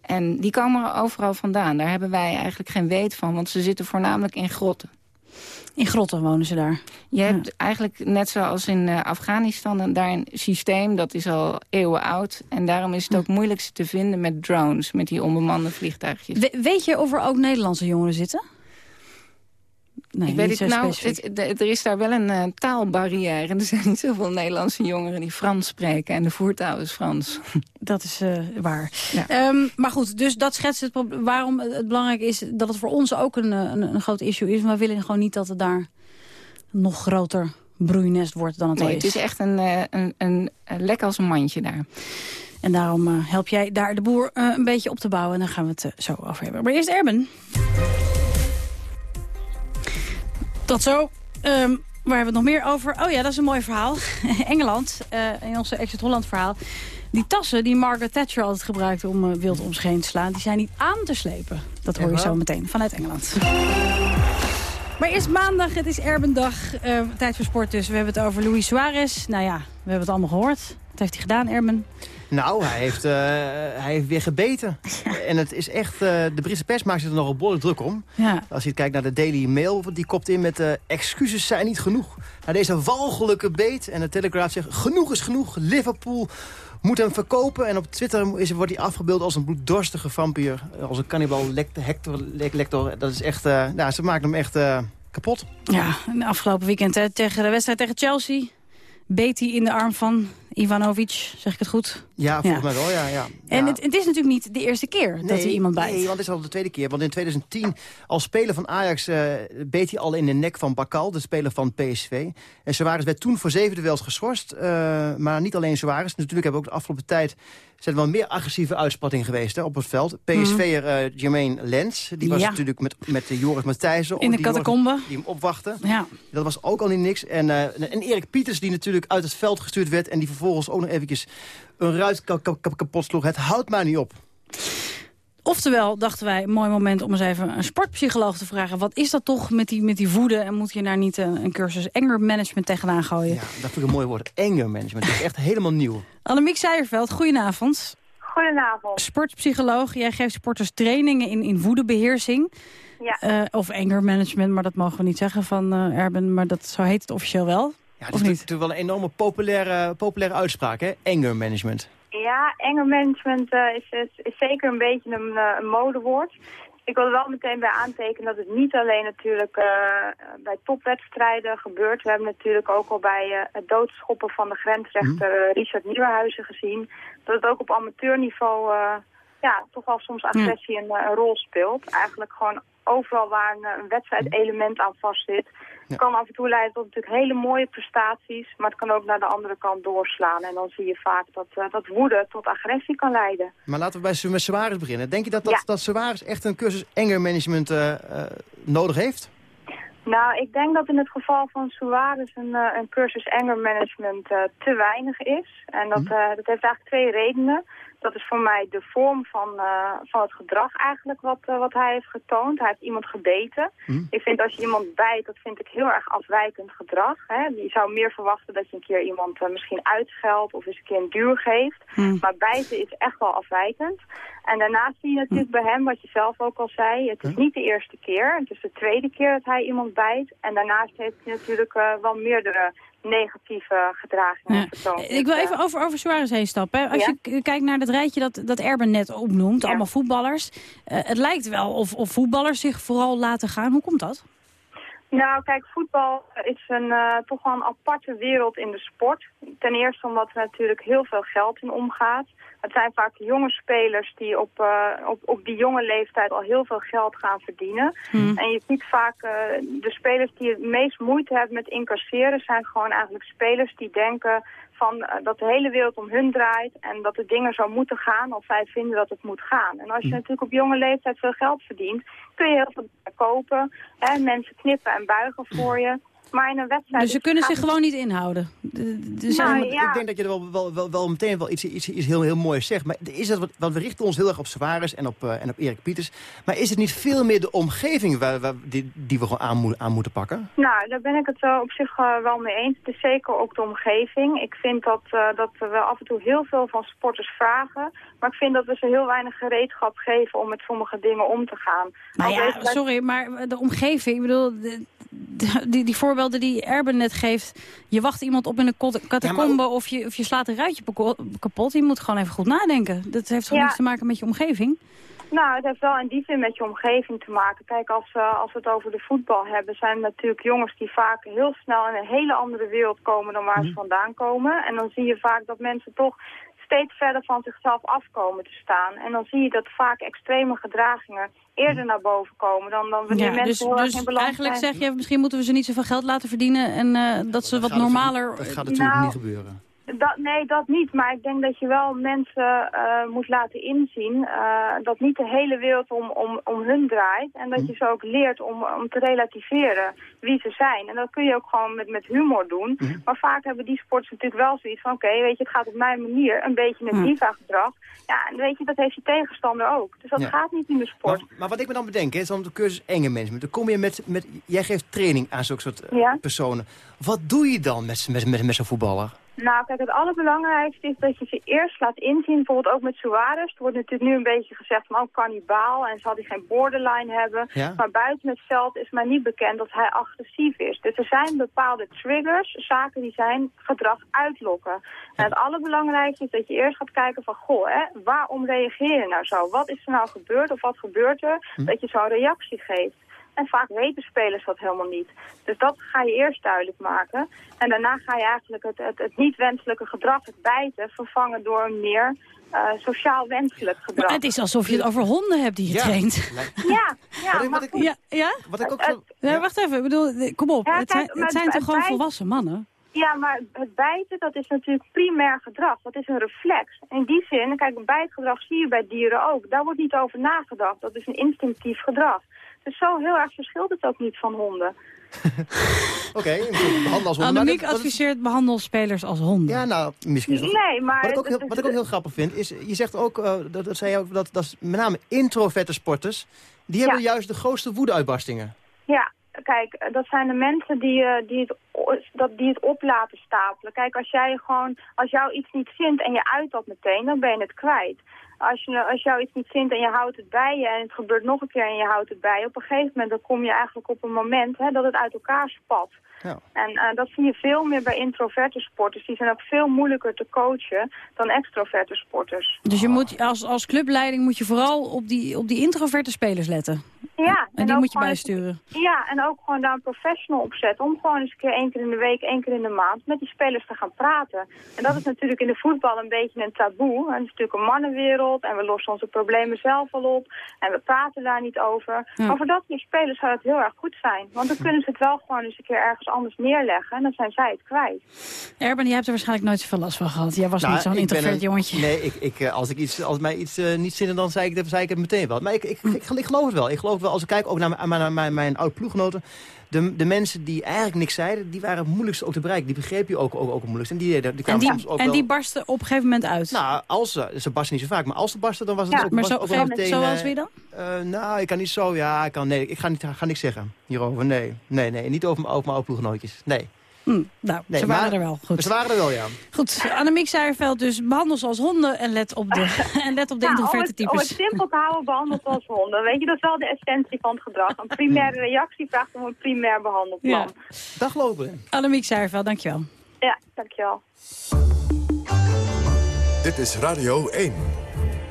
En die komen er overal vandaan. Daar hebben wij eigenlijk geen weet van, want ze zitten voornamelijk in grotten. In grotten wonen ze daar. Je hebt ja. eigenlijk, net zoals in uh, Afghanistan, daar een systeem dat is al eeuwen oud. En daarom is het ook moeilijkste te vinden met drones, met die onbemande vliegtuigjes. We, weet je of er ook Nederlandse jongeren zitten? Nee, ik weet het, nou, het, er is daar wel een uh, taalbarrière. [laughs] Er zijn niet zoveel Nederlandse jongeren die Frans spreken. En de voertaal is Frans. [laughs] Dat is uh, waar. Ja. Um, maar goed, dus dat schetst het waarom het belangrijk is... dat het voor ons ook een, een, een groot issue is. Maar we willen gewoon niet dat het daar nog groter broeinest wordt dan het nee, is. Het is echt een, een, een, een lek als een mandje daar. En daarom uh, help jij daar de boer een beetje op te bouwen. En daar gaan we het zo over hebben. Maar eerst Erben. Tot zo. Um, waar hebben we het nog meer over? Oh ja, dat is een mooi verhaal. [laughs] Engeland, uh, in onze Exit Holland verhaal. Die tassen die Margaret Thatcher altijd gebruikte om uh, wild om zich heen te slaan... die zijn niet aan te slepen. Dat hoor je zo meteen vanuit Engeland. Maar eerst maandag, het is Erbendag. Uh, tijd voor sport dus. We hebben het over Luis Suarez. Nou ja, we hebben het allemaal gehoord. Wat heeft hij gedaan, Erben? Nou, hij heeft, uh, hij heeft weer gebeten. Ja. En het is echt, uh, de Britse pers maakt zich er nog behoorlijk druk om. Ja. Als je kijkt naar de Daily Mail, die kopt in met uh, excuses zijn niet genoeg. Nou, deze walgelijke beet. En de Telegraaf zegt, genoeg is genoeg. Liverpool moet hem verkopen. En op Twitter is, wordt hij afgebeeld als een bloeddorstige vampier. Als een cannibal Hector Lector. Dat is echt, nou, ze maken hem echt kapot. Ja, afgelopen weekend hè, tegen de wedstrijd tegen Chelsea beet hij in de arm van Ivanovic, zeg ik het goed? Ja, volgens mij wel, ja. ja. En Ja. het, het is natuurlijk niet de eerste keer dat hij iemand bijt. Nee, want het is al de tweede keer. Want in 2010, als speler van Ajax, eh, beet hij al in de nek van Bakal, de speler van PSV. En Suarez werd toen voor zeven duels geschorst. eh, maar niet alleen Suarez. Natuurlijk hebben we ook de afgelopen tijd... zijn er wel meer agressieve uitspattingen geweest hè, op het veld. PSV'er eh Jermaine Lens, die was Ja. natuurlijk met, met eh, Joris Matthijssen... In de catacombe. Die hem opwachtte. Ja. Dat was ook al niet niks. En, en Erik Pieters, die natuurlijk uit het veld gestuurd werd... en die vervolgens ook nog eventjes een ruit ka- ka- ka- kapot sloeg. Het houdt maar niet op. Oftewel, dachten wij, een mooi moment om eens even een sportpsycholoog te vragen. Wat is dat toch met die, met die woede? En moet je daar niet een, een cursus anger management tegenaan gooien? Dat vind ik een mooi woord. Anger management. Dat is echt helemaal nieuw. [laughs] Annemiek Seijerveld, goedenavond. Goedenavond. Sportpsycholoog, jij geeft sporters trainingen in, in woedebeheersing. Ja. Eh, of anger management, maar dat mogen we niet zeggen van eh, Erben. Maar dat, zo heet het officieel wel. Ja, het is natuurlijk wel een enorme populaire, populaire uitspraak, hè? Anger management. Ja, anger management eh, is, is, is zeker een beetje een, eh, een modewoord. Ik wil er wel meteen bij aantekenen dat het niet alleen natuurlijk eh, bij topwedstrijden gebeurt. We hebben natuurlijk ook al bij eh, het doodschoppen van de grensrechter eh, Richard Nieuwenhuizen gezien. Dat het ook op amateurniveau eh, ja, toch wel soms agressie een, een rol speelt. Eigenlijk gewoon overal waar een, een wedstrijdelement aan vastzit. Het kan af en toe leiden tot natuurlijk hele mooie prestaties, maar het kan ook naar de andere kant doorslaan. En dan zie je vaak dat, eh, dat woede tot agressie kan leiden. Maar laten we bij met Suarez beginnen. Denk je dat, dat, Ja. dat echt een cursus anger management eh, eh, nodig heeft? Nou, ik denk dat in het geval van Suarez een, een cursus anger management te weinig is. En dat, eh, dat heeft eigenlijk twee redenen. Dat is voor mij de vorm van, eh, van het gedrag eigenlijk wat, eh, wat hij heeft getoond. Hij heeft iemand gebeten. Ik vind als je iemand bijt, dat vind ik heel erg afwijkend gedrag. Hè. Je zou meer verwachten dat je een keer iemand eh, misschien uitscheldt of eens een keer een duw geeft. Maar bijten is echt wel afwijkend. En daarnaast zie je natuurlijk bij hem, wat je zelf ook al zei, het is niet de eerste keer. Het is de tweede keer dat hij iemand bijt. En daarnaast heeft hij natuurlijk wel meerdere negatieve gedragingen vertoond. Ik wil even over, over Suarez heen stappen. hè. Als Ja. je kijkt naar het rijtje dat, dat Erben net opnoemt, allemaal voetballers. eh, het lijkt wel of, of voetballers zich vooral laten gaan. Hoe komt dat? Nou, kijk, voetbal is een, eh, toch wel een aparte wereld in de sport. Ten eerste omdat er natuurlijk heel veel geld in omgaat. Het zijn vaak jonge spelers die op, eh, op, op die jonge leeftijd al heel veel geld gaan verdienen. En je ziet vaak eh, de spelers die het meest moeite hebben met incasseren... zijn gewoon eigenlijk spelers die denken van, eh, dat de hele wereld om hun draait... en dat de dingen zo moeten gaan als zij vinden dat het moet gaan. En als je natuurlijk op jonge leeftijd veel geld verdient... kun je heel veel dingen kopen. Hè? Mensen knippen en buigen voor je. Maar in een wedstrijd... Dus ze kunnen zich gewoon niet inhouden. De- de- zijn- Nou, ja. Ik denk dat je er wel, wel, wel, wel meteen wel iets, iets, iets heel, heel moois zegt. Maar is dat, wat, want we richten ons heel erg op Suarez en op, eh, en op Erik Pieters. Maar is het niet veel meer de omgeving waar, waar, die, die we gewoon aan, moet- aan moeten pakken? Nou, daar ben ik het wel op zich eh, wel mee eens. Het is zeker ook de omgeving. Ik vind dat, eh, dat we af en toe heel veel van sporters vragen. Maar ik vind dat we ze heel weinig gereedschap geven om met sommige dingen om te gaan. Ja, sorry, maar de omgeving, ik bedoel, de- [laughs] die, die voorbeelden die Erben net geeft. Je wacht iemand op in een catacombe of, je, of je slaat een ruitje kapot. Je moet gewoon even goed nadenken. Dat heeft toch Ja. niets te maken met je omgeving? Nou, het heeft wel in die zin met je omgeving te maken. Kijk, als, eh, als we het over de voetbal hebben, zijn er natuurlijk jongens die vaak heel snel in een hele andere wereld komen dan waar ze vandaan komen. En dan zie je vaak dat mensen toch steeds verder van zichzelf afkomen te staan. En dan zie je dat vaak extreme gedragingen eerder naar boven komen dan, dan wanneer Ja, mensen dus heel dus in balans eigenlijk zijn. zeg je, misschien moeten we ze niet zoveel geld laten verdienen... en eh, dat ze wat normaler... dat gaat natuurlijk Nou, niet gebeuren. Dat, nee, dat niet. Maar ik denk dat je wel mensen eh, moet laten inzien eh, dat niet de hele wereld om, om, om hun draait. En dat je ze ook leert om, om te relativeren wie ze zijn. En dat kun je ook gewoon met, met humor doen. Maar vaak hebben die sporters natuurlijk wel zoiets van... oké, weet je, het gaat op mijn manier, een beetje het diva-gedrag. Ja, en weet je, dat heeft je tegenstander ook. Dus dat Ja. gaat niet in de sport. Maar, maar wat ik me dan bedenk, hè, is dan de cursus anger management. Dan kom je met, met jij geeft training aan zulke soort eh, Ja. personen. Wat doe je dan met, met, met, met zo'n voetballer? Nou, kijk, het allerbelangrijkste is dat je ze eerst laat inzien, bijvoorbeeld ook met Suarez. Er wordt natuurlijk nu een beetje gezegd van, oh, kannibaal, en zal hij geen borderline hebben. Ja. Maar buiten het veld is maar niet bekend dat hij agressief is. Dus er zijn bepaalde triggers, zaken die zijn gedrag uitlokken. En het allerbelangrijkste is dat je eerst gaat kijken van, goh, hè, waarom reageer je nou zo? Wat is er nou gebeurd of wat gebeurt er dat je zo'n reactie geeft? En vaak weten spelers dat helemaal niet. Dus dat ga je eerst duidelijk maken. En daarna ga je eigenlijk het, het, het niet wenselijke gedrag, het bijten, vervangen door een meer uh, sociaal wenselijk gedrag. Maar het is alsof je het over honden hebt die je Ja. traint. [laughs] Ja, ja, Wat ik- wat. Ja, ja? Wat ik ook zo... Nee, wacht even. Ik bedoel, kom op. Ja, het zijn, het zijn het toch gewoon volwassen mannen? Ja, maar het bijten, dat is natuurlijk primair gedrag. Dat is een reflex. In die zin, kijk, bijtgedrag zie je bij dieren ook. Daar wordt niet over nagedacht. Dat is een instinctief gedrag. Dus zo heel erg verschilt het ook niet van honden. [laughs] Oké, behandelen als honden. Annemiek dat- dat is- adviseert behandel spelers als honden. Ja, nou, misschien is. Nee, maar... Wat ik, ook heel, wat ik ook heel grappig vind, is, je zegt ook, eh, dat, dat zei je ook, dat, dat is met name introverte sporters, die hebben juist de grootste woedeuitbarstingen. Ja, kijk, eh, dat zijn de mensen die, eh, die, het, dat, die het op laten stapelen. Kijk, als jij gewoon, als jou iets niet vindt en je uit dat meteen, dan ben je het kwijt. Als, je, als jou iets niet vindt en je houdt het bij je en het gebeurt nog een keer en je houdt het bij je, op een gegeven moment dan kom je eigenlijk op een moment hè, dat het uit elkaar spat. Ja. En eh, dat zie je veel meer bij introverte sporters. Die zijn ook veel moeilijker te coachen dan extroverte sporters. Dus je moet, als, als clubleiding moet je vooral op die, op die introverte spelers letten. Ja, En die ook moet je bijsturen. eens- Ja, en ook gewoon daar een professional op zetten. Om gewoon eens een keer één keer in de week, één keer in de maand met die spelers te gaan praten. En dat is natuurlijk in de voetbal een beetje een taboe. En het is natuurlijk een mannenwereld en we lossen onze problemen zelf al op. En we praten daar niet over. Ja. Maar voor dat soort spelers zou het heel erg goed zijn. Want dan kunnen ze het wel gewoon eens een keer ergens anders neerleggen. En dan zijn zij het kwijt. Erben, jij hebt er waarschijnlijk nooit zoveel last van gehad. Jij was Nou, niet zo'n introvert een- jongetje. Nee, ik, ik, eh, als, ik iets, als mij iets eh, niet zin dan zei ik, het- zei ik het meteen wel. Maar ik, ik, ik, ik geloof het wel. Ik geloof het wel. Als ik kijk ook naar mijn, naar mijn, mijn oud ploeggenoten. De, de mensen die eigenlijk niks zeiden, die waren het moeilijkst ook te bereiken. Die begreep je ook, ook, ook het moeilijkst. En die, die, die En kwamen die, soms ook en wel... die barsten op een gegeven moment uit. Nou, als ze, ze barsten niet zo vaak, maar als ze barsten, dan was het Ja, ook, maar zo- ook wel meteen... zoals eh, wie dan? eh, nou, ik kan niet zo, ja, ik kan, nee, ik ga, niet, ga niks zeggen hierover, nee. Nee, nee, niet over, mijn- over mijn oud ploeggenootjes, nee. Hm, nou, Nee, ze waren maar- er wel. Goed. Ze waren er wel, ja. Goed, Annemiek Seijerveld dus behandel ze als honden en let op de, [laughs] en let op de Ja, om, introverte het, om het types. simpel te houden, behandeld als honden. Weet je, dat is wel de essentie van het gedrag. Een primaire reactie vraagt om een primair behandelplan. Ja. Dag lopen. Annemiek Seijerveld, dankjewel. Ja, dankjewel. Dit is Radio 1.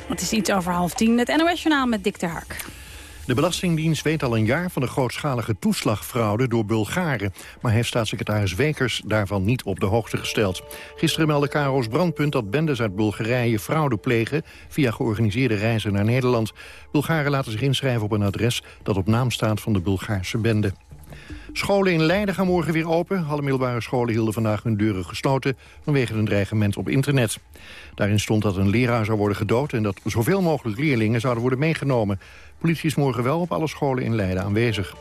Het is iets over half tien. Het NOS-journaal met Dick ter Hark. De Belastingdienst weet al een jaar van de grootschalige toeslagfraude door Bulgaren. Maar heeft staatssecretaris Wekers daarvan niet op de hoogte gesteld. Gisteren meldde Karo's Brandpunt dat bendes uit Bulgarije fraude plegen... via georganiseerde reizen naar Nederland. Bulgaren laten zich inschrijven op een adres dat op naam staat van de Bulgaarse bende. Scholen in Leiden gaan morgen weer open. Alle middelbare scholen hielden vandaag hun deuren gesloten... vanwege een dreigement op internet. Daarin stond dat een leraar zou worden gedood... en dat zoveel mogelijk leerlingen zouden worden meegenomen. Politie is morgen wel op alle scholen in Leiden aanwezig.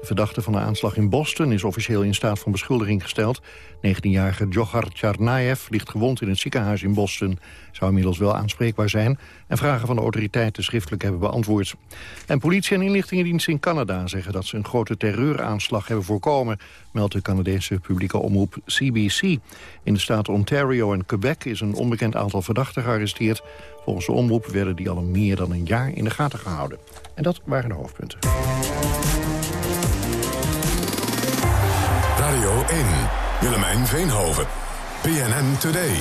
De verdachte van de aanslag in Boston is officieel in staat van beschuldiging gesteld. 19-jarige Djokhar Tsarnaev ligt gewond in het ziekenhuis in Boston. Zou inmiddels wel aanspreekbaar zijn en vragen van de autoriteiten schriftelijk hebben beantwoord. En politie en inlichtingendiensten in Canada zeggen dat ze een grote terreuraanslag hebben voorkomen, meldt de Canadese publieke omroep CBC. In de staten Ontario en Quebec is een onbekend aantal verdachten gearresteerd. Volgens de omroep werden die al meer dan een jaar in de gaten gehouden. En dat waren de hoofdpunten. Radio 1. Willemijn Veenhoven. PNN Today.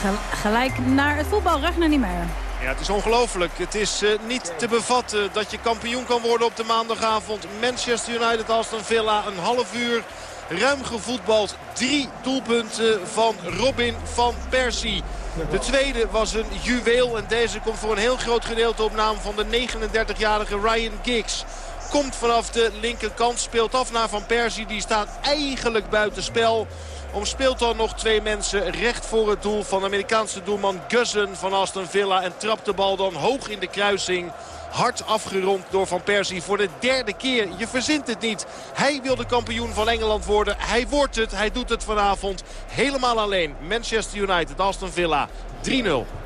Ge- gelijk naar het voetbal, Ragnar Niemeyer. Ja, het is ongelooflijk. Het is eh, niet te bevatten dat je kampioen kan worden op de maandagavond. Manchester United Aston Villa, een half uur ruim gevoetbald. Drie doelpunten van Robin van Persie. De tweede was een juweel en deze komt voor een heel groot gedeelte op naam van de 39-jarige Ryan Giggs. Komt vanaf de linkerkant, speelt af naar Van Persie. Die staat eigenlijk buiten spel. Omspeelt dan nog twee mensen recht voor het doel van de Amerikaanse doelman Guzzen van Aston Villa. En trapt de bal dan hoog in de kruising. Hard afgerond door Van Persie voor de derde keer. Je verzint het niet. Hij wil de kampioen van Engeland worden. Hij wordt het. Hij doet het vanavond helemaal alleen. Manchester United, Aston Villa 3-0.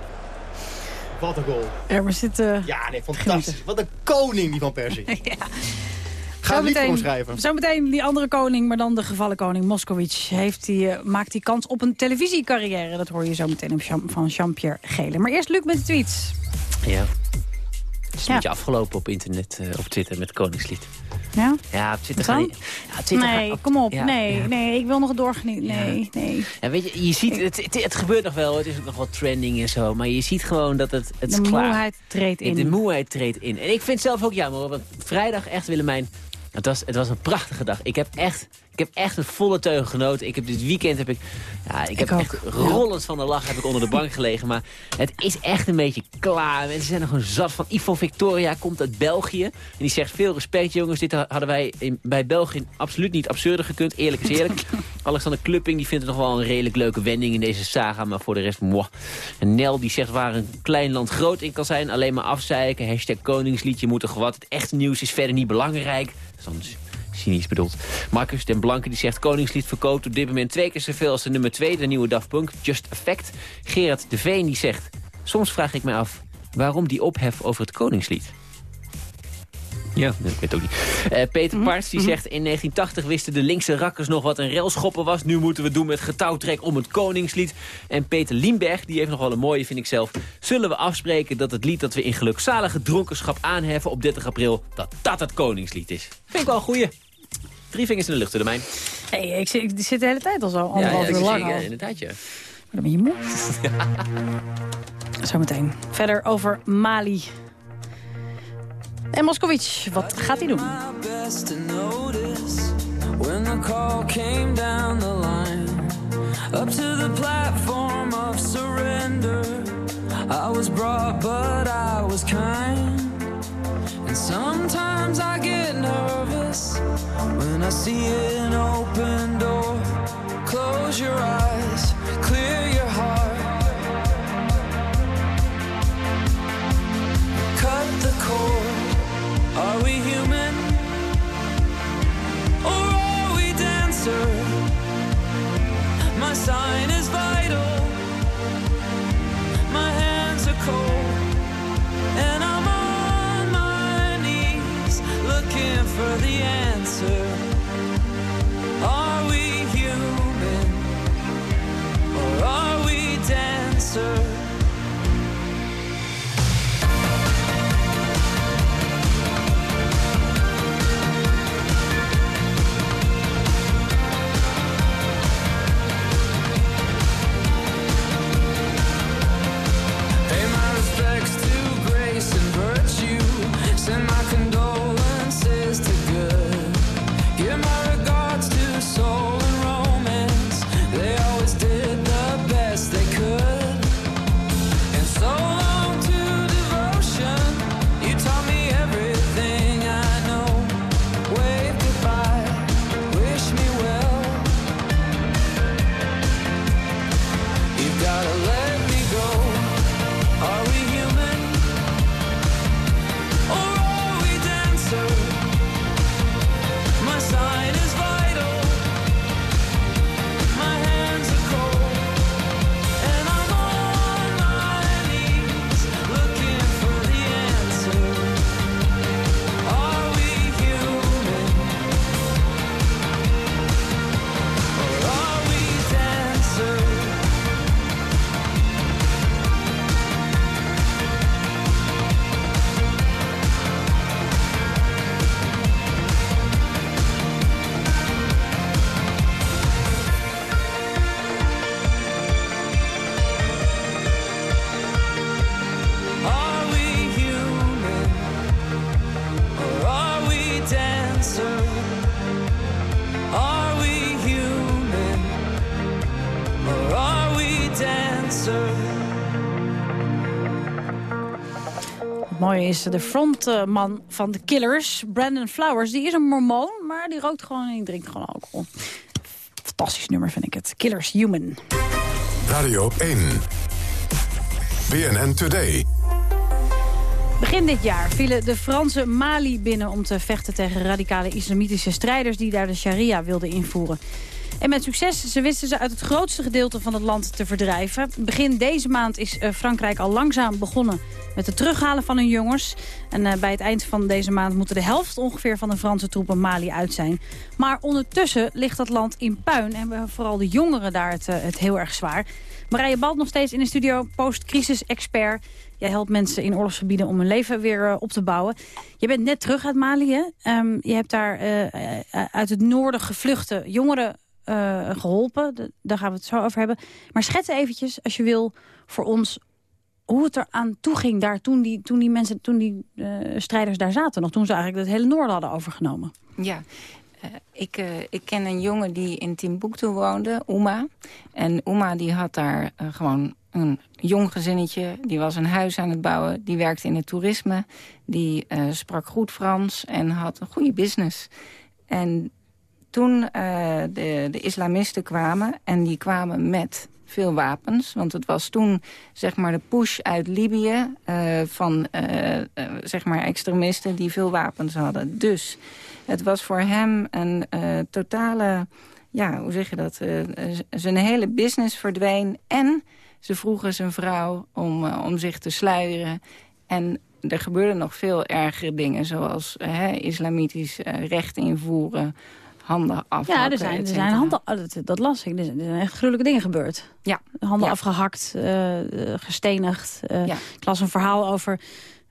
Wat een goal. Er zitten... Ja, nee, fantastisch. Wat een koning die van Persie. [laughs] Ga het lied voor omschrijven. Zometeen die andere koning, maar dan de gevallen koning Moskowitz. Heeft die, eh, maakt die kans op een televisiecarrière. Dat hoor je zo meteen van Jean-Pierre Gele. Maar eerst Luc met de tweets. Ja. Het is een Ja. beetje afgelopen op internet, eh, op Twitter met Koningslied. Ja? Ja, Wat gaan... dan? die- Ja, op Twitter Nee, gaan- kom op. ja, nee, ja. nee, ik wil nog doorgenieten. Nee, nee. Ja, weet je, je ziet, het, het, het gebeurt nog wel, het is ook nog wel trending en zo. Maar je ziet gewoon dat het, het De is klaar. moeheid treedt in. De moeheid treedt in. En ik vind het zelf ook jammer, want vrijdag echt Willemijn... Het was, het was een prachtige dag. Ik heb echt, ik heb echt met volle teugen genoten. Ik heb dit weekend heb ik, ja, ik heb ook, echt rollend van de lach heb ik onder de bank gelegen. Maar het is echt een beetje klaar. Mensen zijn er gewoon zat van. Ivo Victoria komt uit België. En die zegt veel respect jongens. Dit hadden wij in, bij België absoluut niet absurder gekund. Eerlijk is eerlijk. [laughs] Alexander Klupping die vindt het nog wel een redelijk leuke wending in deze saga. Maar voor de rest, moi. En Nel die zegt waar een klein land groot in kan zijn. Alleen maar afzeiken. Hashtag koningsliedje moet er gewat. Het echte nieuws is verder niet belangrijk. Dat is cynisch bedoeld. Marcus den Blanke die zegt... Koningslied verkoopt op dit moment twee keer zoveel als de nummer 2... de nieuwe Daft Punk, Just Effect. Gerard de Veen die zegt... Soms vraag ik me af waarom die ophef over het Koningslied. Ja, ik weet het ook niet. Eh, Peter Parts die zegt... in 1980 wisten de linkse rakkers nog wat een railschoppen was. Nu moeten we doen met getouwtrek om het Koningslied. En Peter Lienberg, die heeft nog wel een mooie, vind ik zelf. Zullen we afspreken dat het lied dat we in gelukzalige dronkenschap aanheffen op 30 april... dat dat het Koningslied is? Vind ik wel een goeie. Drie vingers in de lucht, de mijn. Hey, ik, zit, ik zit de hele tijd al zo, Ja, anderhalf ja, uur lang ja, inderdaad, ja. Maar dan ben je moe. [laughs] Zometeen. Verder over Mali. En Moskowitz, wat gaat hij doen? when the call came down the line up to the platform of surrender. I was brought, but I was kind. And sometimes I get nervous when I see an open door. Close your eyes, clear your is, de frontman van de Killers, Brandon Flowers... die is een mormoon, maar die rookt gewoon en die drinkt gewoon alcohol. Fantastisch nummer vind ik het. Killers Human. Radio 1. BNN Today. Begin dit jaar vielen de Franse Mali binnen om te vechten tegen radicale islamitische strijders die daar de sharia wilden invoeren. En met succes, ze wisten ze uit het grootste gedeelte van het land te verdrijven. Begin deze maand is eh, Frankrijk al langzaam begonnen met het terughalen van hun jongens. En eh, bij het eind van deze maand moeten de helft ongeveer van de Franse troepen Mali uit zijn. Maar ondertussen ligt dat land in puin en hebben vooral de jongeren daar het, eh, het heel erg zwaar. Marije Balt nog steeds in de studio, post-crisis-expert. Jij helpt mensen in oorlogsgebieden om hun leven weer op te bouwen. Je bent net terug uit Mali, hè? Ehm, je hebt daar uit het noorden gevluchte jongeren eh, geholpen. Daar gaan we het zo over hebben. Maar schets eventjes, als je wil, voor ons... hoe het er aan toe ging daar toen die, toen die mensen, toen die eh, strijders daar zaten. Nog toen ze eigenlijk het hele noorden hadden overgenomen. Ja, eh, ik, ik ken een jongen die in Timbuktu woonde, Uma. En Uma die had daar gewoon een jong gezinnetje. Die was een huis aan het bouwen. Die werkte in het toerisme. Die sprak goed Frans en had een goede business. En toen eh, de, de islamisten kwamen, en die kwamen met veel wapens. Want het was toen zeg maar de push uit Libië eh, van eh, zeg maar extremisten die veel wapens hadden. Dus het was voor hem een totale, ja, hoe zeg je dat? zijn hele business verdween en ze vroegen zijn vrouw om, om zich te sluieren. En er gebeurden nog veel ergere dingen, zoals islamitisch recht invoeren, handen afhakken. Ja, er zijn, er zijn handen, oh, dat, dat las ik. Er zijn er zijn echt gruwelijke dingen gebeurd. Ja. Handen Ja. afgehakt, eh, eh, gestenigd. Eh, Ja. Ik las een verhaal over,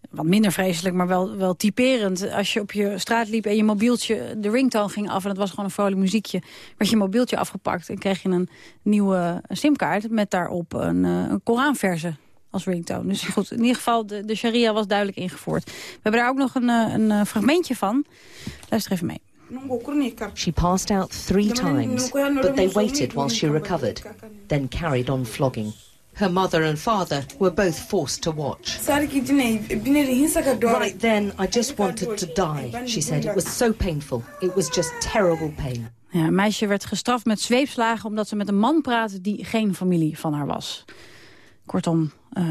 wat minder vreselijk, maar wel, wel typerend. Als je op je straat liep en je mobieltje, de ringtone ging af... en het was gewoon een vrolijk muziekje, werd je mobieltje afgepakt... en kreeg je een nieuwe simkaart met daarop een, een Koranverse als ringtone. Dus goed, in ieder geval, de, de sharia was duidelijk ingevoerd. We hebben daar ook nog een, een fragmentje van. Luister even mee. She passed out three times, but they waited while she recovered, then carried on flogging. Her mother and father were both forced to watch. Right then, I just wanted to die, she said. It was so painful. It was just terrible pain. Ja, een meisje werd gestraft met zweepslagen omdat ze met een man praatte die geen familie van haar was. Kortom, eh,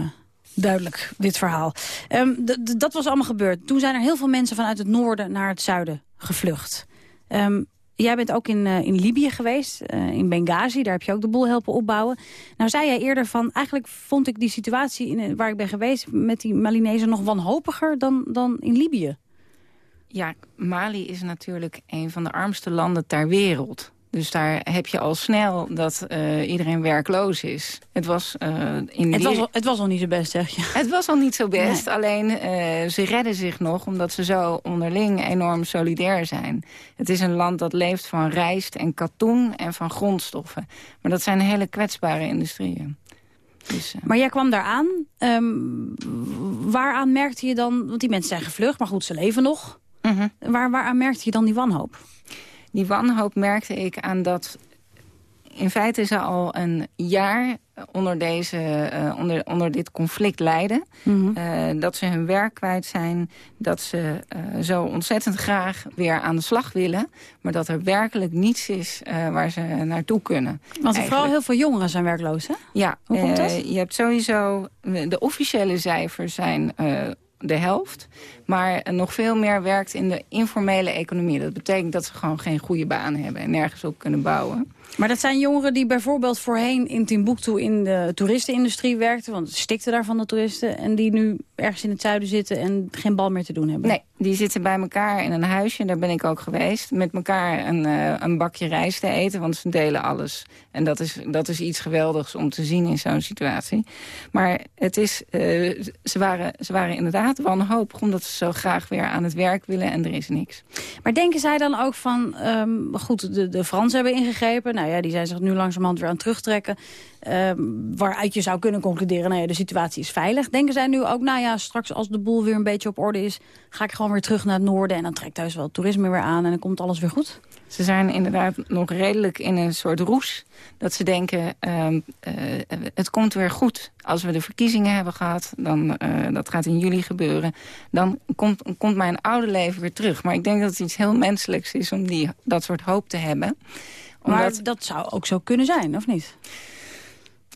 duidelijk dit verhaal. Ehm, d- dat was allemaal gebeurd. Toen zijn er heel veel mensen vanuit het noorden naar het zuiden gevlucht. Ehm, jij bent ook in, eh, in Libië geweest, eh, in Benghazi. Daar heb je ook de boel helpen opbouwen. Nou zei jij eerder van, eigenlijk vond ik die situatie in, waar ik ben geweest... met die Malinezen nog wanhopiger dan, dan in Libië. Ja, Mali is natuurlijk een van de armste landen ter wereld. Dus daar heb je al snel dat eh, iedereen werkloos is. Het was, eh, in Het was, al, het was al niet zo best, zeg je. Het was al niet zo best, Nee. alleen eh, ze redden zich nog... omdat ze zo onderling enorm solidair zijn. Het is een land dat leeft van rijst en katoen en van grondstoffen. Maar dat zijn hele kwetsbare industrieën. Dus, Maar jij kwam daar aan. Ehm, waaraan merkte je dan... Want die mensen zijn gevlucht, maar goed, ze leven nog. Waar, waaraan merkte je dan die wanhoop? Die wanhoop merkte ik aan dat... In feite ze al een jaar onder, deze, eh, onder, onder dit conflict lijden. Eh, dat ze hun werk kwijt zijn. Dat ze eh, zo ontzettend graag weer aan de slag willen. Maar dat er werkelijk niets is waar ze naartoe kunnen. Want vooral heel veel jongeren zijn werkloos, hè? Ja, Hoe komt dat? je hebt sowieso... De officiële cijfers zijn de helft. Maar nog veel meer werkt in de informele economie. Dat betekent dat ze gewoon geen goede baan hebben... en nergens op kunnen bouwen. Maar dat zijn jongeren die bijvoorbeeld voorheen in Timbuktu in de toeristenindustrie werkten. Want het stikte daar van de toeristen. En die nu ergens in het zuiden zitten en geen bal meer te doen hebben. Nee, die zitten bij elkaar in een huisje. Daar ben ik ook geweest. Met elkaar een, eh, een bakje rijst te eten. Want ze delen alles. En dat is, dat is iets geweldigs om te zien in zo'n situatie. Maar het is, eh, ze, waren, ze waren inderdaad wanhopig. Omdat ze zo graag weer aan het werk willen. En er is niks. Maar denken zij dan ook van... ehm, goed, de, de Fransen hebben ingegrepen. Nou ja, die zijn zich nu langzamerhand weer aan het terugtrekken. Ehm, waaruit je zou kunnen concluderen... nou ja, de situatie is veilig. Denken zij nu ook, nou ja, straks als de boel weer een beetje op orde is... ga ik gewoon weer terug naar het noorden... en dan trekt thuis wel het toerisme weer aan... en dan komt alles weer goed? Ze zijn inderdaad nog redelijk in een soort roes. Dat ze denken, ehm, eh, het komt weer goed. Als we de verkiezingen hebben gehad, dan, eh, dat gaat in juli gebeuren... dan komt, komt mijn oude leven weer terug. Maar ik denk dat het iets heel menselijks is om die, dat soort hoop te hebben. Maar dat zou ook zo kunnen zijn, of niet?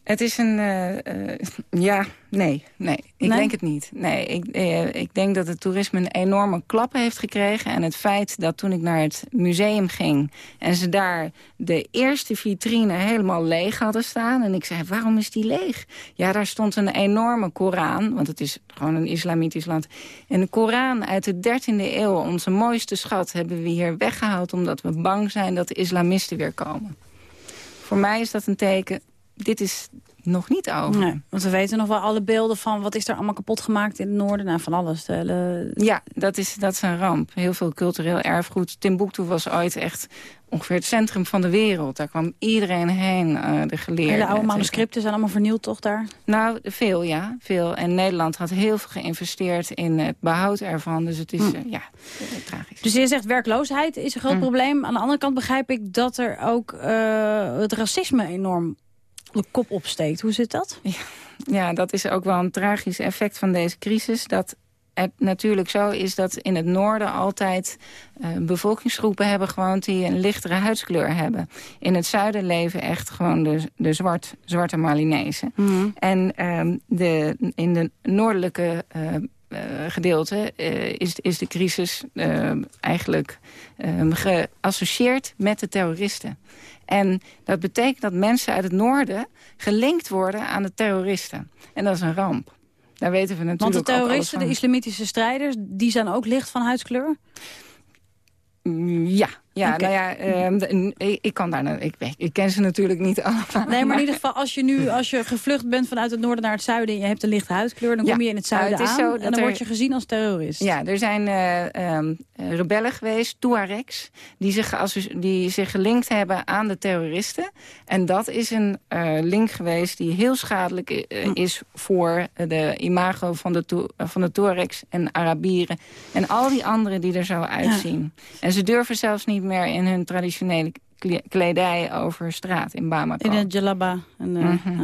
Het is een... eh, eh, ja, nee, nee. Ik Nee? denk het niet. Nee, ik, eh, ik denk dat het toerisme een enorme klap heeft gekregen. En het feit dat toen ik naar het museum ging... en ze daar de eerste vitrine helemaal leeg hadden staan... en ik zei, waarom is die leeg? Ja, daar stond een enorme Koran, want het is gewoon een islamitisch land. En de Koran uit de 13e eeuw, onze mooiste schat... hebben we hier weggehaald omdat we bang zijn dat de islamisten weer komen. Voor mij is dat een teken, dit is nog niet over. Nee, want we weten nog wel alle beelden van wat is er allemaal kapot gemaakt in het noorden. Nou, van alles. De hele- Ja, dat is, dat is een ramp. Heel veel cultureel erfgoed. Timbuktu was ooit echt ongeveer het centrum van de wereld. Daar kwam iedereen heen, eh, de geleerden. hele oude manuscripten zijn allemaal vernield toch daar? Nou, veel ja. Veel. En Nederland had heel veel geïnvesteerd in het behoud ervan. Dus het is, Hm. eh, ja, tragisch. Dus je zegt werkloosheid is een groot Mm. probleem. Aan de andere kant begrijp ik dat er ook eh, het racisme enorm de kop opsteekt. Hoe zit dat? Ja, dat is ook wel een tragisch effect van deze crisis. Dat het natuurlijk zo is dat in het noorden altijd eh, bevolkingsgroepen hebben gewoond die een lichtere huidskleur hebben. In het zuiden leven echt gewoon de, de zwart, zwarte Malinezen. En ehm, de, in de noordelijke eh, gedeelte is, is de crisis eh, eigenlijk ehm, geassocieerd met de terroristen. En dat betekent dat mensen uit het noorden gelinkt worden aan de terroristen. En dat is een ramp. Daar weten we natuurlijk Want de terroristen, de islamitische strijders, die zijn ook licht van huidskleur? Ja, ja, nou ja, ehm, ik, kan daar, nou- ik, ik ken ze natuurlijk niet [laughs] allemaal. Nee, maar in ieder geval, als je nu [laughs] als je gevlucht bent vanuit het noorden naar het zuiden... en je hebt een lichte huidskleur, dan Ja. kom je in het Nou, zuiden het is aan... zo en dan er- word je gezien als terrorist. Ja, er zijn eh, ehm, rebellen geweest, Tuaregs, die zich, geassoci- die zich gelinkt hebben aan de terroristen. En dat is een eh, link geweest die heel schadelijk eh, Hm. is voor de imago van de, eh, van de Tuaregs en Arabieren. En al die anderen die er zo uitzien. En ze durven zelfs niet meer in hun traditionele kledij over straat in Bamako. In het jalaba. En, eh, Mhm. ja.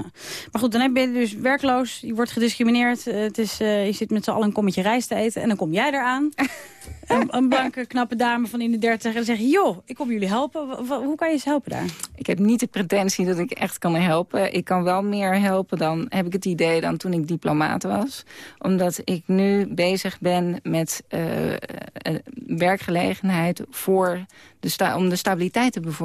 Maar goed, dan heb je dus werkloos, je wordt gediscrimineerd. eh, het is, eh, je zit met z'n allen een kommetje rijst te eten. En dan kom jij eraan. [laughs] een, een blanke, knappe dame van in de dertig. En zeg je, joh, ik kom jullie helpen. Hoe kan je ze helpen daar? Ik heb niet de pretentie dat ik echt kan helpen. Ik kan wel meer helpen dan, heb ik het idee, dan toen ik diplomaat was. Omdat ik nu bezig ben met werkgelegenheid voor de om de stabiliteit te bevorderen.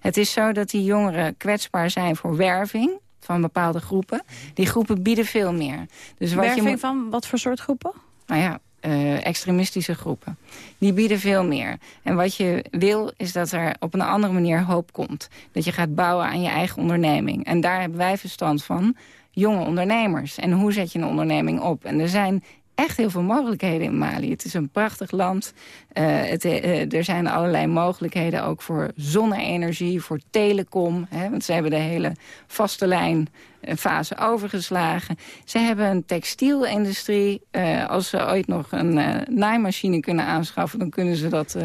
Het is zo dat die jongeren kwetsbaar zijn voor werving van bepaalde groepen. Die groepen bieden veel meer. Dus wat je Werving moet- van wat voor soort groepen? nou ja, eh, extremistische groepen. Die bieden veel meer. En wat je wil is dat er op een andere manier hoop komt. Dat je gaat bouwen aan je eigen onderneming. En daar hebben wij verstand van. Jonge ondernemers. En hoe zet je een onderneming op? En er zijn echt heel veel mogelijkheden in Mali. Het is een prachtig land. Eh, het, eh, er zijn allerlei mogelijkheden ook voor zonne-energie, voor telecom. Hè, want ze hebben de hele vaste lijn eh, fase overgeslagen. Ze hebben een textielindustrie. Als ze ooit nog een naaimachine kunnen aanschaffen... dan kunnen ze dat...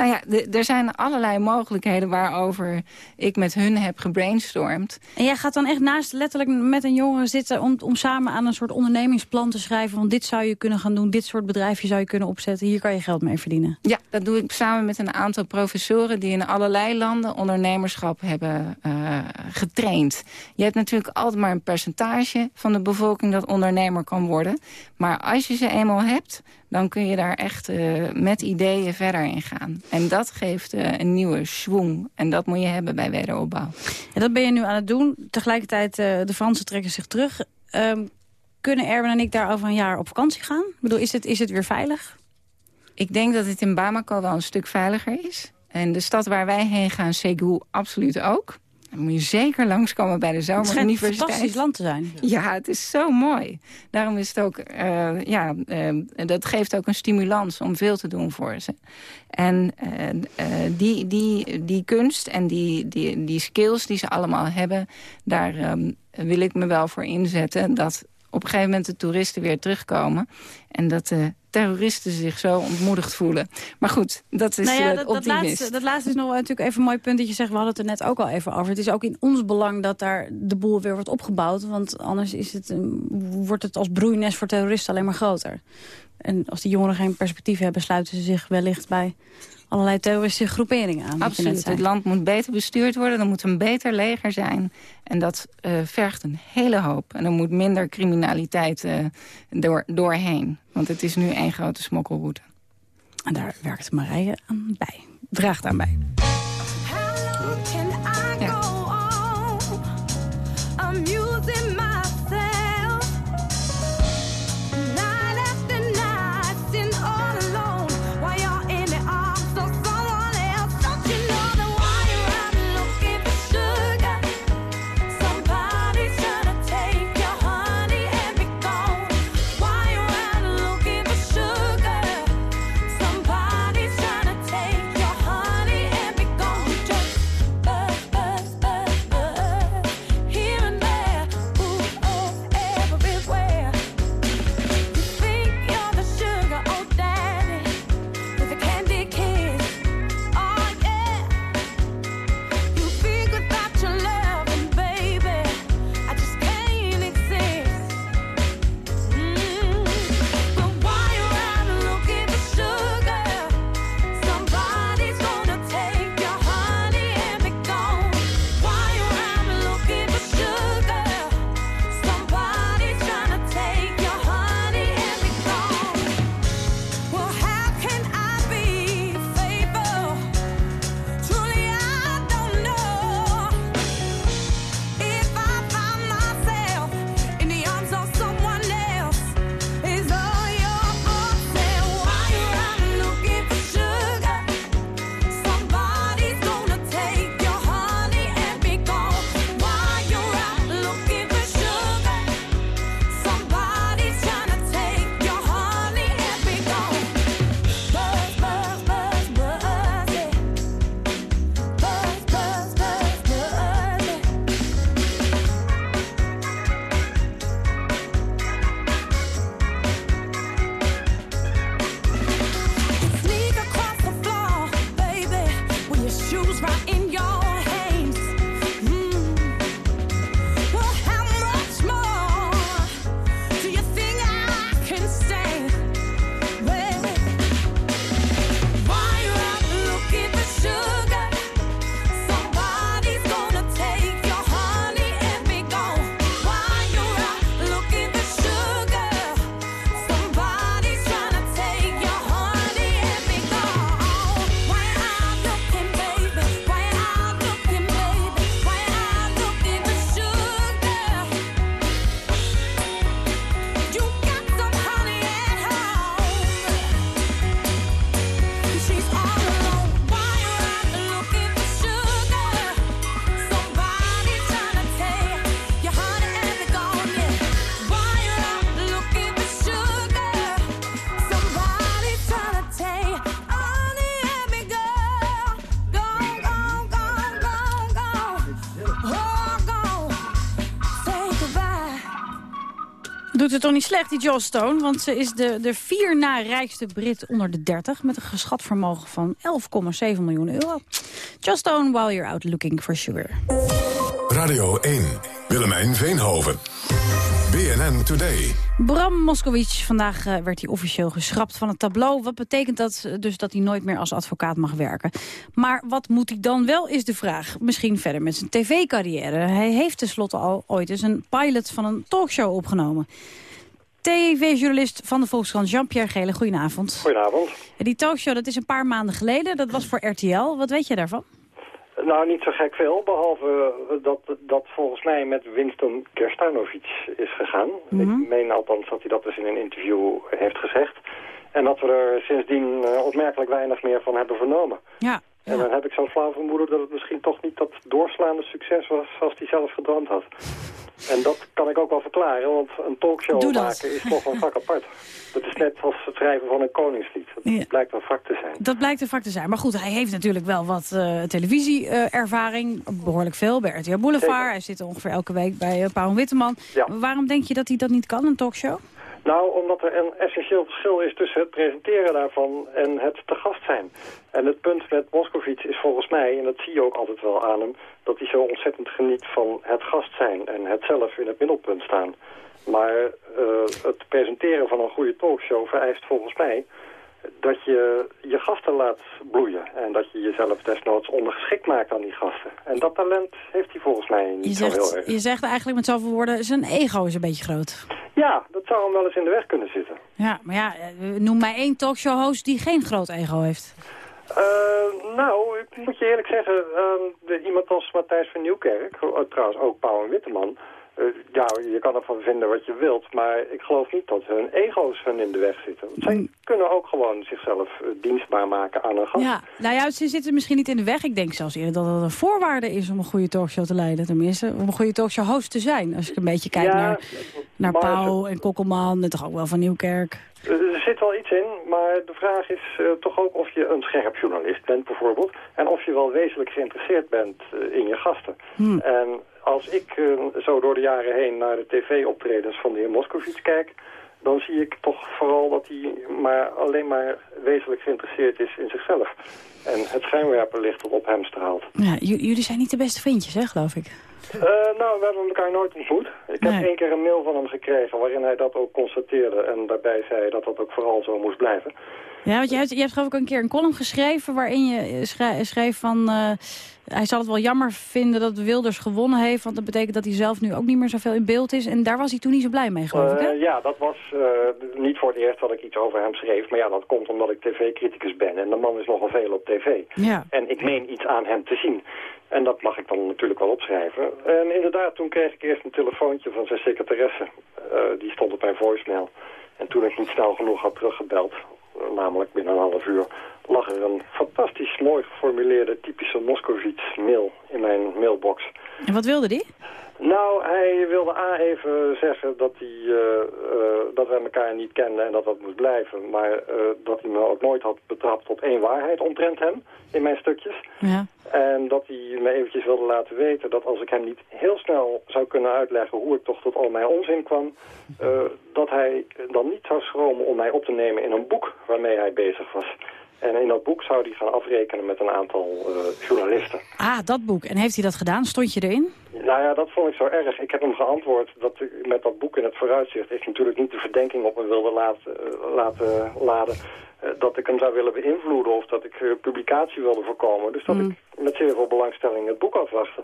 nou ja, er zijn allerlei mogelijkheden waarover ik met hun heb gebrainstormd. En jij gaat dan echt naast letterlijk met een jongen zitten... Om, om samen aan een soort ondernemingsplan te schrijven... van dit zou je kunnen gaan doen, dit soort bedrijfje zou je kunnen opzetten... hier kan je geld mee verdienen. Ja, dat doe ik samen met een aantal professoren... die in allerlei landen ondernemerschap hebben eh, getraind. Je hebt natuurlijk altijd maar een percentage van de bevolking... dat ondernemer kan worden. Maar als je ze eenmaal hebt, dan kun je daar echt eh, met ideeën verder in gaan. En dat geeft eh, een nieuwe schwung. En dat moet je hebben bij wederopbouw. En dat ben je nu aan het doen. Tegelijkertijd, eh, de Fransen trekken zich terug. Ehm, kunnen Erwin en ik daar over een jaar op vakantie gaan? Ik bedoel, is het, is het weer veilig? Ik denk dat het in Bamako wel een stuk veiliger is. En de stad waar wij heen gaan, Segou, absoluut ook. Dan moet je zeker langskomen bij de Het schijnt een zomeruniversiteit. fantastisch land te zijn. Ja, het is zo mooi. Daarom is het ook, eh, ja, eh, dat geeft ook een stimulans om veel te doen voor ze. En eh, die, die, die kunst en die, die, die skills die ze allemaal hebben, daar ehm, wil ik me wel voor inzetten. Dat op een gegeven moment de toeristen weer terugkomen. En dat de terroristen zich zo ontmoedigd voelen. Maar goed, dat is nou ja, het dat, dat, laatste, dat laatste is nog natuurlijk even een mooi punt dat je zegt. We hadden het er net ook al even over. Het is ook in ons belang dat daar de boel weer wordt opgebouwd. Want anders is het, wordt het als broeinest voor terroristen alleen maar groter. En als die jongeren geen perspectief hebben, sluiten ze zich wellicht bij allerlei terroristische groeperingen aan. Absoluut. Het land moet beter bestuurd worden. Er moet een beter leger zijn. En dat eh, vergt een hele hoop. En er moet minder criminaliteit eh, door, doorheen. Want het is nu één grote smokkelroute. En daar werkt Marije aan bij. Draagt aan bij. Doet het toch niet slecht, die Joss Stone? Want ze is de, de vier na rijkste Brit onder de 30... met een geschat vermogen van 11,7 miljoen euro. Joss Stone, while you're out looking for sugar. Radio 1. Willemijn Veenhoven. BNN Today. Bram Moskowitz, vandaag eh, werd hij officieel geschrapt van het tableau. Wat betekent dat eh, dus dat hij nooit meer als advocaat mag werken? Maar wat moet hij dan wel, is de vraag. Misschien verder met zijn tv-carrière. Hij heeft tenslotte al ooit eens een pilot van een talkshow opgenomen. TV-journalist van de Volkskrant, Jean-Pierre Gele, goedenavond. Goedenavond. Die talkshow, dat is een paar maanden geleden. Dat was voor RTL. Wat weet je daarvan? Nou, niet zo gek veel, behalve eh, dat dat volgens mij met Winston Kerstanovic is gegaan. Ik meen althans dat hij dat dus in een interview heeft gezegd. En dat we er sindsdien eh, opmerkelijk weinig meer van hebben vernomen. Ja. En dan heb ik zo'n flauw vermoeden dat het misschien toch niet dat doorslaande succes was zoals hij zelf gedroomd had. En dat kan ik ook wel verklaren, want een talkshow maken is toch een vak apart. Dat is net als het schrijven van een koningslied. Dat Ja. blijkt een vak te zijn. Dat blijkt een vak te zijn. Maar goed, hij heeft natuurlijk wel wat eh televisieervaring. behoorlijk veel bij RTL Boulevard. Hij zit ongeveer elke week bij uh, Paul Witteman. Ja. Waarom denk je dat hij dat niet kan, een talkshow? Nou, omdat er een essentieel verschil is tussen het presenteren daarvan en het te gast zijn. En het punt met Moskovits is volgens mij, en dat zie je ook altijd wel aan hem, dat hij zo ontzettend geniet van het gast zijn en het zelf in het middelpunt staan. Maar eh, het presenteren van een goede talkshow vereist volgens mij dat je je gasten laat bloeien. En dat je jezelf desnoods ondergeschikt maakt aan die gasten. En dat talent heeft hij volgens mij niet Je zo heel erg. je zegt eigenlijk met zoveel woorden, zijn ego is een beetje groot. Ja, dat zou hem wel eens in de weg kunnen zitten. Ja, maar ja, eh, noem mij één talkshow-host die geen groot ego heeft. Eh, nou, ik moet je eerlijk zeggen, ehm, de, iemand als Matthijs van Nieuwkerk, eh, trouwens ook Pauw en Witteman... eh, ja, je kan ervan vinden wat je wilt, maar ik geloof niet dat hun ego's hun in de weg zitten. Want zij kunnen ook gewoon zichzelf eh, dienstbaar maken aan een gast. Ja, nou ja, ze zitten misschien niet in de weg. Ik denk zelfs eerder dat het een voorwaarde is om een goede talkshow te leiden. Tenminste, om een goede talkshow-host te zijn. Als ik een beetje kijk Ja, naar, naar Pauw en Kokkelman en toch ook wel van Nieuwkerk. Eh, Er zit wel iets in, maar de vraag is toch ook of je een scherp journalist bent bijvoorbeeld. En of je wel wezenlijk geïnteresseerd bent in je gasten. En als ik eh, zo door de jaren heen naar de tv-optredens van de heer Moskovits kijk... dan zie ik toch vooral dat hij maar alleen maar wezenlijk geïnteresseerd is in zichzelf. En het schijnwerperlicht dat op hem straalt. Ja, jullie zijn niet de beste vriendjes, hè, geloof ik. Eh, nou, we hebben elkaar nooit ontmoet. Ik heb één keer een mail van hem gekregen waarin hij dat ook constateerde. En daarbij zei dat dat ook vooral zo moest blijven. Ja, want je hebt, je hebt geloof ik een keer een column geschreven... waarin je eh, schreef van... eh, hij zal het wel jammer vinden dat Wilders gewonnen heeft... want dat betekent dat hij zelf nu ook niet meer zoveel in beeld is. En daar was hij toen niet zo blij mee, geloof ik, hè? Eh, ja, dat was eh, niet voor het eerst dat ik iets over hem schreef. Maar ja, dat komt omdat ik tv-criticus ben. En de man is nogal veel op tv. Ja. En ik meen iets aan hem te zien. En dat mag ik dan natuurlijk wel opschrijven. En inderdaad, toen kreeg ik eerst een telefoontje van zijn secretaresse. Eh, die stond op mijn voicemail. En toen ik niet snel genoeg had teruggebeld, namelijk binnen een half uur... lag er een fantastisch mooi geformuleerde typische Moskovits mail in mijn mailbox. En wat wilde die? Nou, hij wilde A even zeggen dat, hij, eh, eh, dat wij elkaar niet kenden en dat dat moest blijven. Maar eh, dat hij me ook nooit had betrapt op één waarheid omtrent hem in mijn stukjes. Ja. En dat hij me eventjes wilde laten weten dat als ik hem niet heel snel zou kunnen uitleggen hoe ik toch tot al mijn onzin kwam, dat hij dan niet zou schromen om mij op te nemen in een boek waarmee hij bezig was. En in dat boek zou hij gaan afrekenen met een aantal eh, journalisten. Ah, dat boek. En heeft hij dat gedaan? Stond je erin? Nou ja, dat vond ik zo erg. Ik heb hem geantwoord dat ik met dat boek in het vooruitzicht... ik natuurlijk niet de verdenking op me wilde laten, eh, laten laden... eh, dat ik hem zou willen beïnvloeden of dat ik publicatie wilde voorkomen. Dus dat ik met zeer veel belangstelling het boek afwachtte.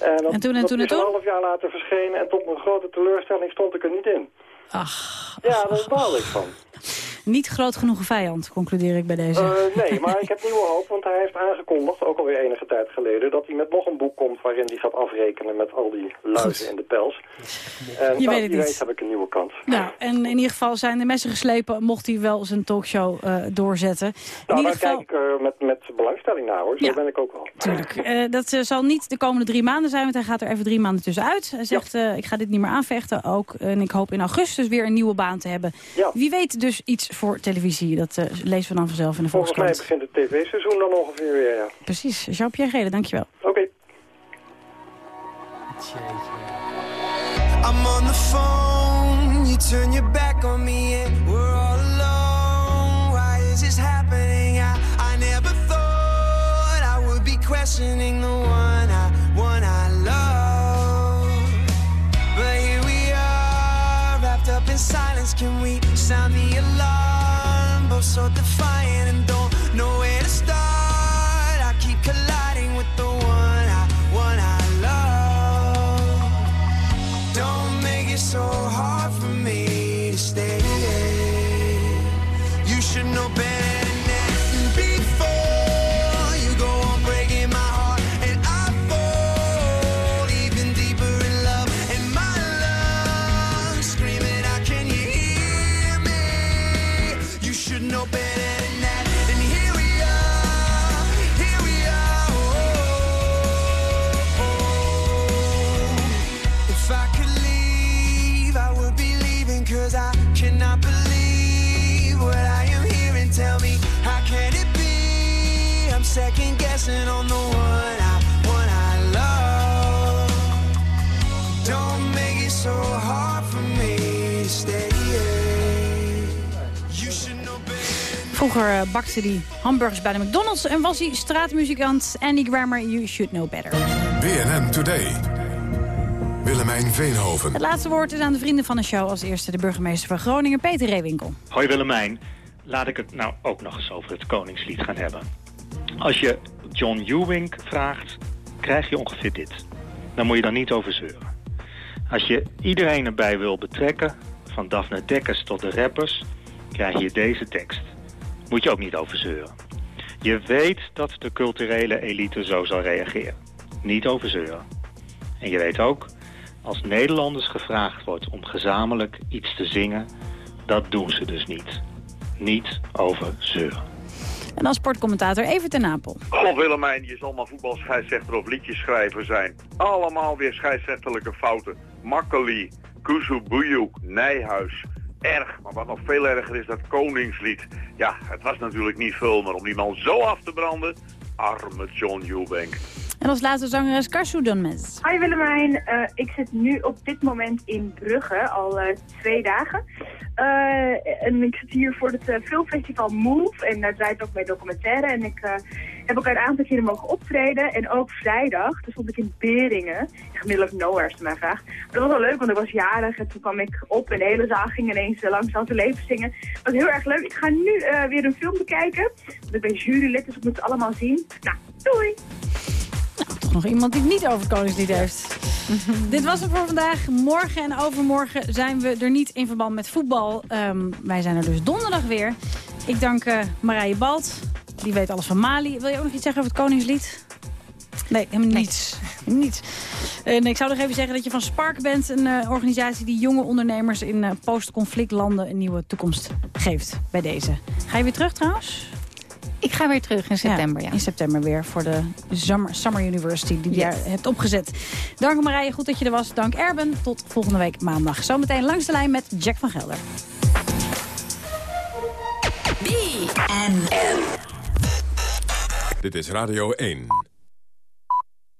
En, dat, En toen en dat toen en is een half jaar later verschenen en tot mijn grote teleurstelling stond ik er niet in. Ach. Ja, daar baal ik van. Niet groot genoeg vijand, concludeer ik bij deze. Eh, nee, maar ik heb nieuwe hoop, want hij heeft aangekondigd, ook alweer enige tijd geleden, dat hij met nog een boek komt waarin hij gaat afrekenen met al die luizen in de pels. En Je weet het niet. heb ik een nieuwe kans. Nou, en in ieder geval zijn de messen geslepen... mocht hij wel zijn talkshow eh, doorzetten. In Nou, ieder daar geval... kijk ik eh, met, met belangstelling naar hoor, zo Ja. ben ik ook wel. Tuurlijk. Dat zal niet de komende drie maanden zijn, want hij gaat er even drie maanden tussenuit. Hij zegt, ik ga dit niet meer aanvechten ook. En ik hoop in augustus weer een nieuwe baan te hebben. Ja. Wie weet dus iets voor televisie. Dat eh, lezen we dan vanzelf in de Volgens mij begint het tv-seizoen dan ongeveer weer, ja. Precies. Jean-Pierre Gele, dankjewel. Oké. I'm on the phone, you turn your back on me and we're all alone. Why is this happening? I, I never thought I would be questioning the one I, one I love. But here we are, wrapped up in silence. Can we sound the alarm? So defiant and don't know where to start. I keep colliding with the one I, one I love. Don't make it so Vroeger eh, bakte hij hamburgers bij de McDonald's en was hij straatmuzikant. Andy Grammer, you should know better. BNN Today. Willemijn Veenhoven. Het laatste woord is aan de vrienden van de show. Als eerste de burgemeester van Groningen, Peter Reewinkel. Hoi Willemijn. laat ik het nou ook nog eens over het Koningslied gaan hebben. Als je John Ewing vraagt, krijg je ongeveer dit. Daar moet je dan niet over zeuren. Als je iedereen erbij wil betrekken, van Daphne Dekkers tot de rappers, krijg je deze tekst. Moet je ook niet over zeuren. Je weet dat de culturele elite zo zal reageren. Niet over zeuren. En je weet ook, als Nederlanders gevraagd wordt om gezamenlijk iets te zingen, dat doen ze dus niet. Niet over zeuren. En dan sportcommentator even ten Napel. God Willemijn, je zal maar voetbalscheidsrechter of liedjeschrijver zijn. Allemaal weer scheidsrechterlijke fouten. Makkeli, Kuzu Bujuk, Nijhuis. Erg, maar wat nog veel erger is dat Koningslied. Ja, het was natuurlijk niet veel, maar om die man zo af te branden... Arme John Eubank. En als laatste zangeres Karsu Donmez. Hi Willemijn, Eh, ik zit nu op dit moment in Brugge, al eh, twee dagen. Eh, en ik zit hier voor het filmfestival Move en daar draait ook mijn documentaire. En ik heb ook een aantal keren mogen optreden. En ook vrijdag, toen stond ik in Beringen, gemiddeld nowhere als je mij vraagt. Maar dat was wel leuk, want ik was jarig en toen kwam ik op en de hele zaal ging ineens langs te leven zingen. Dat was heel erg leuk. Ik ga nu weer een film bekijken, want ik ben jurylid, dus ik moet het allemaal zien. Nou, doei! Toch nog iemand die het niet over het Koningslied heeft. [laughs] Dit was het voor vandaag. Morgen en overmorgen zijn we er niet in verband met voetbal. Ehm, wij zijn er dus donderdag weer. Ik dank eh, Marije Balt. Die weet alles van Mali. Wil je ook nog iets zeggen over het Koningslied? Nee, helemaal niets. niets. [laughs] En ik zou nog even zeggen dat je van Spark bent. Een eh, organisatie die jonge ondernemers in eh, post-conflictlanden een nieuwe toekomst geeft bij deze. Ga je weer terug trouwens? Ik ga weer terug in september, ja. In september weer voor de Summer, Summer University die je Yes. hebt opgezet. Dank Marije, goed dat je er was. Dank Erben. Tot volgende week maandag. Zometeen langs de lijn met Jack van Gelder. Dit is Radio 1.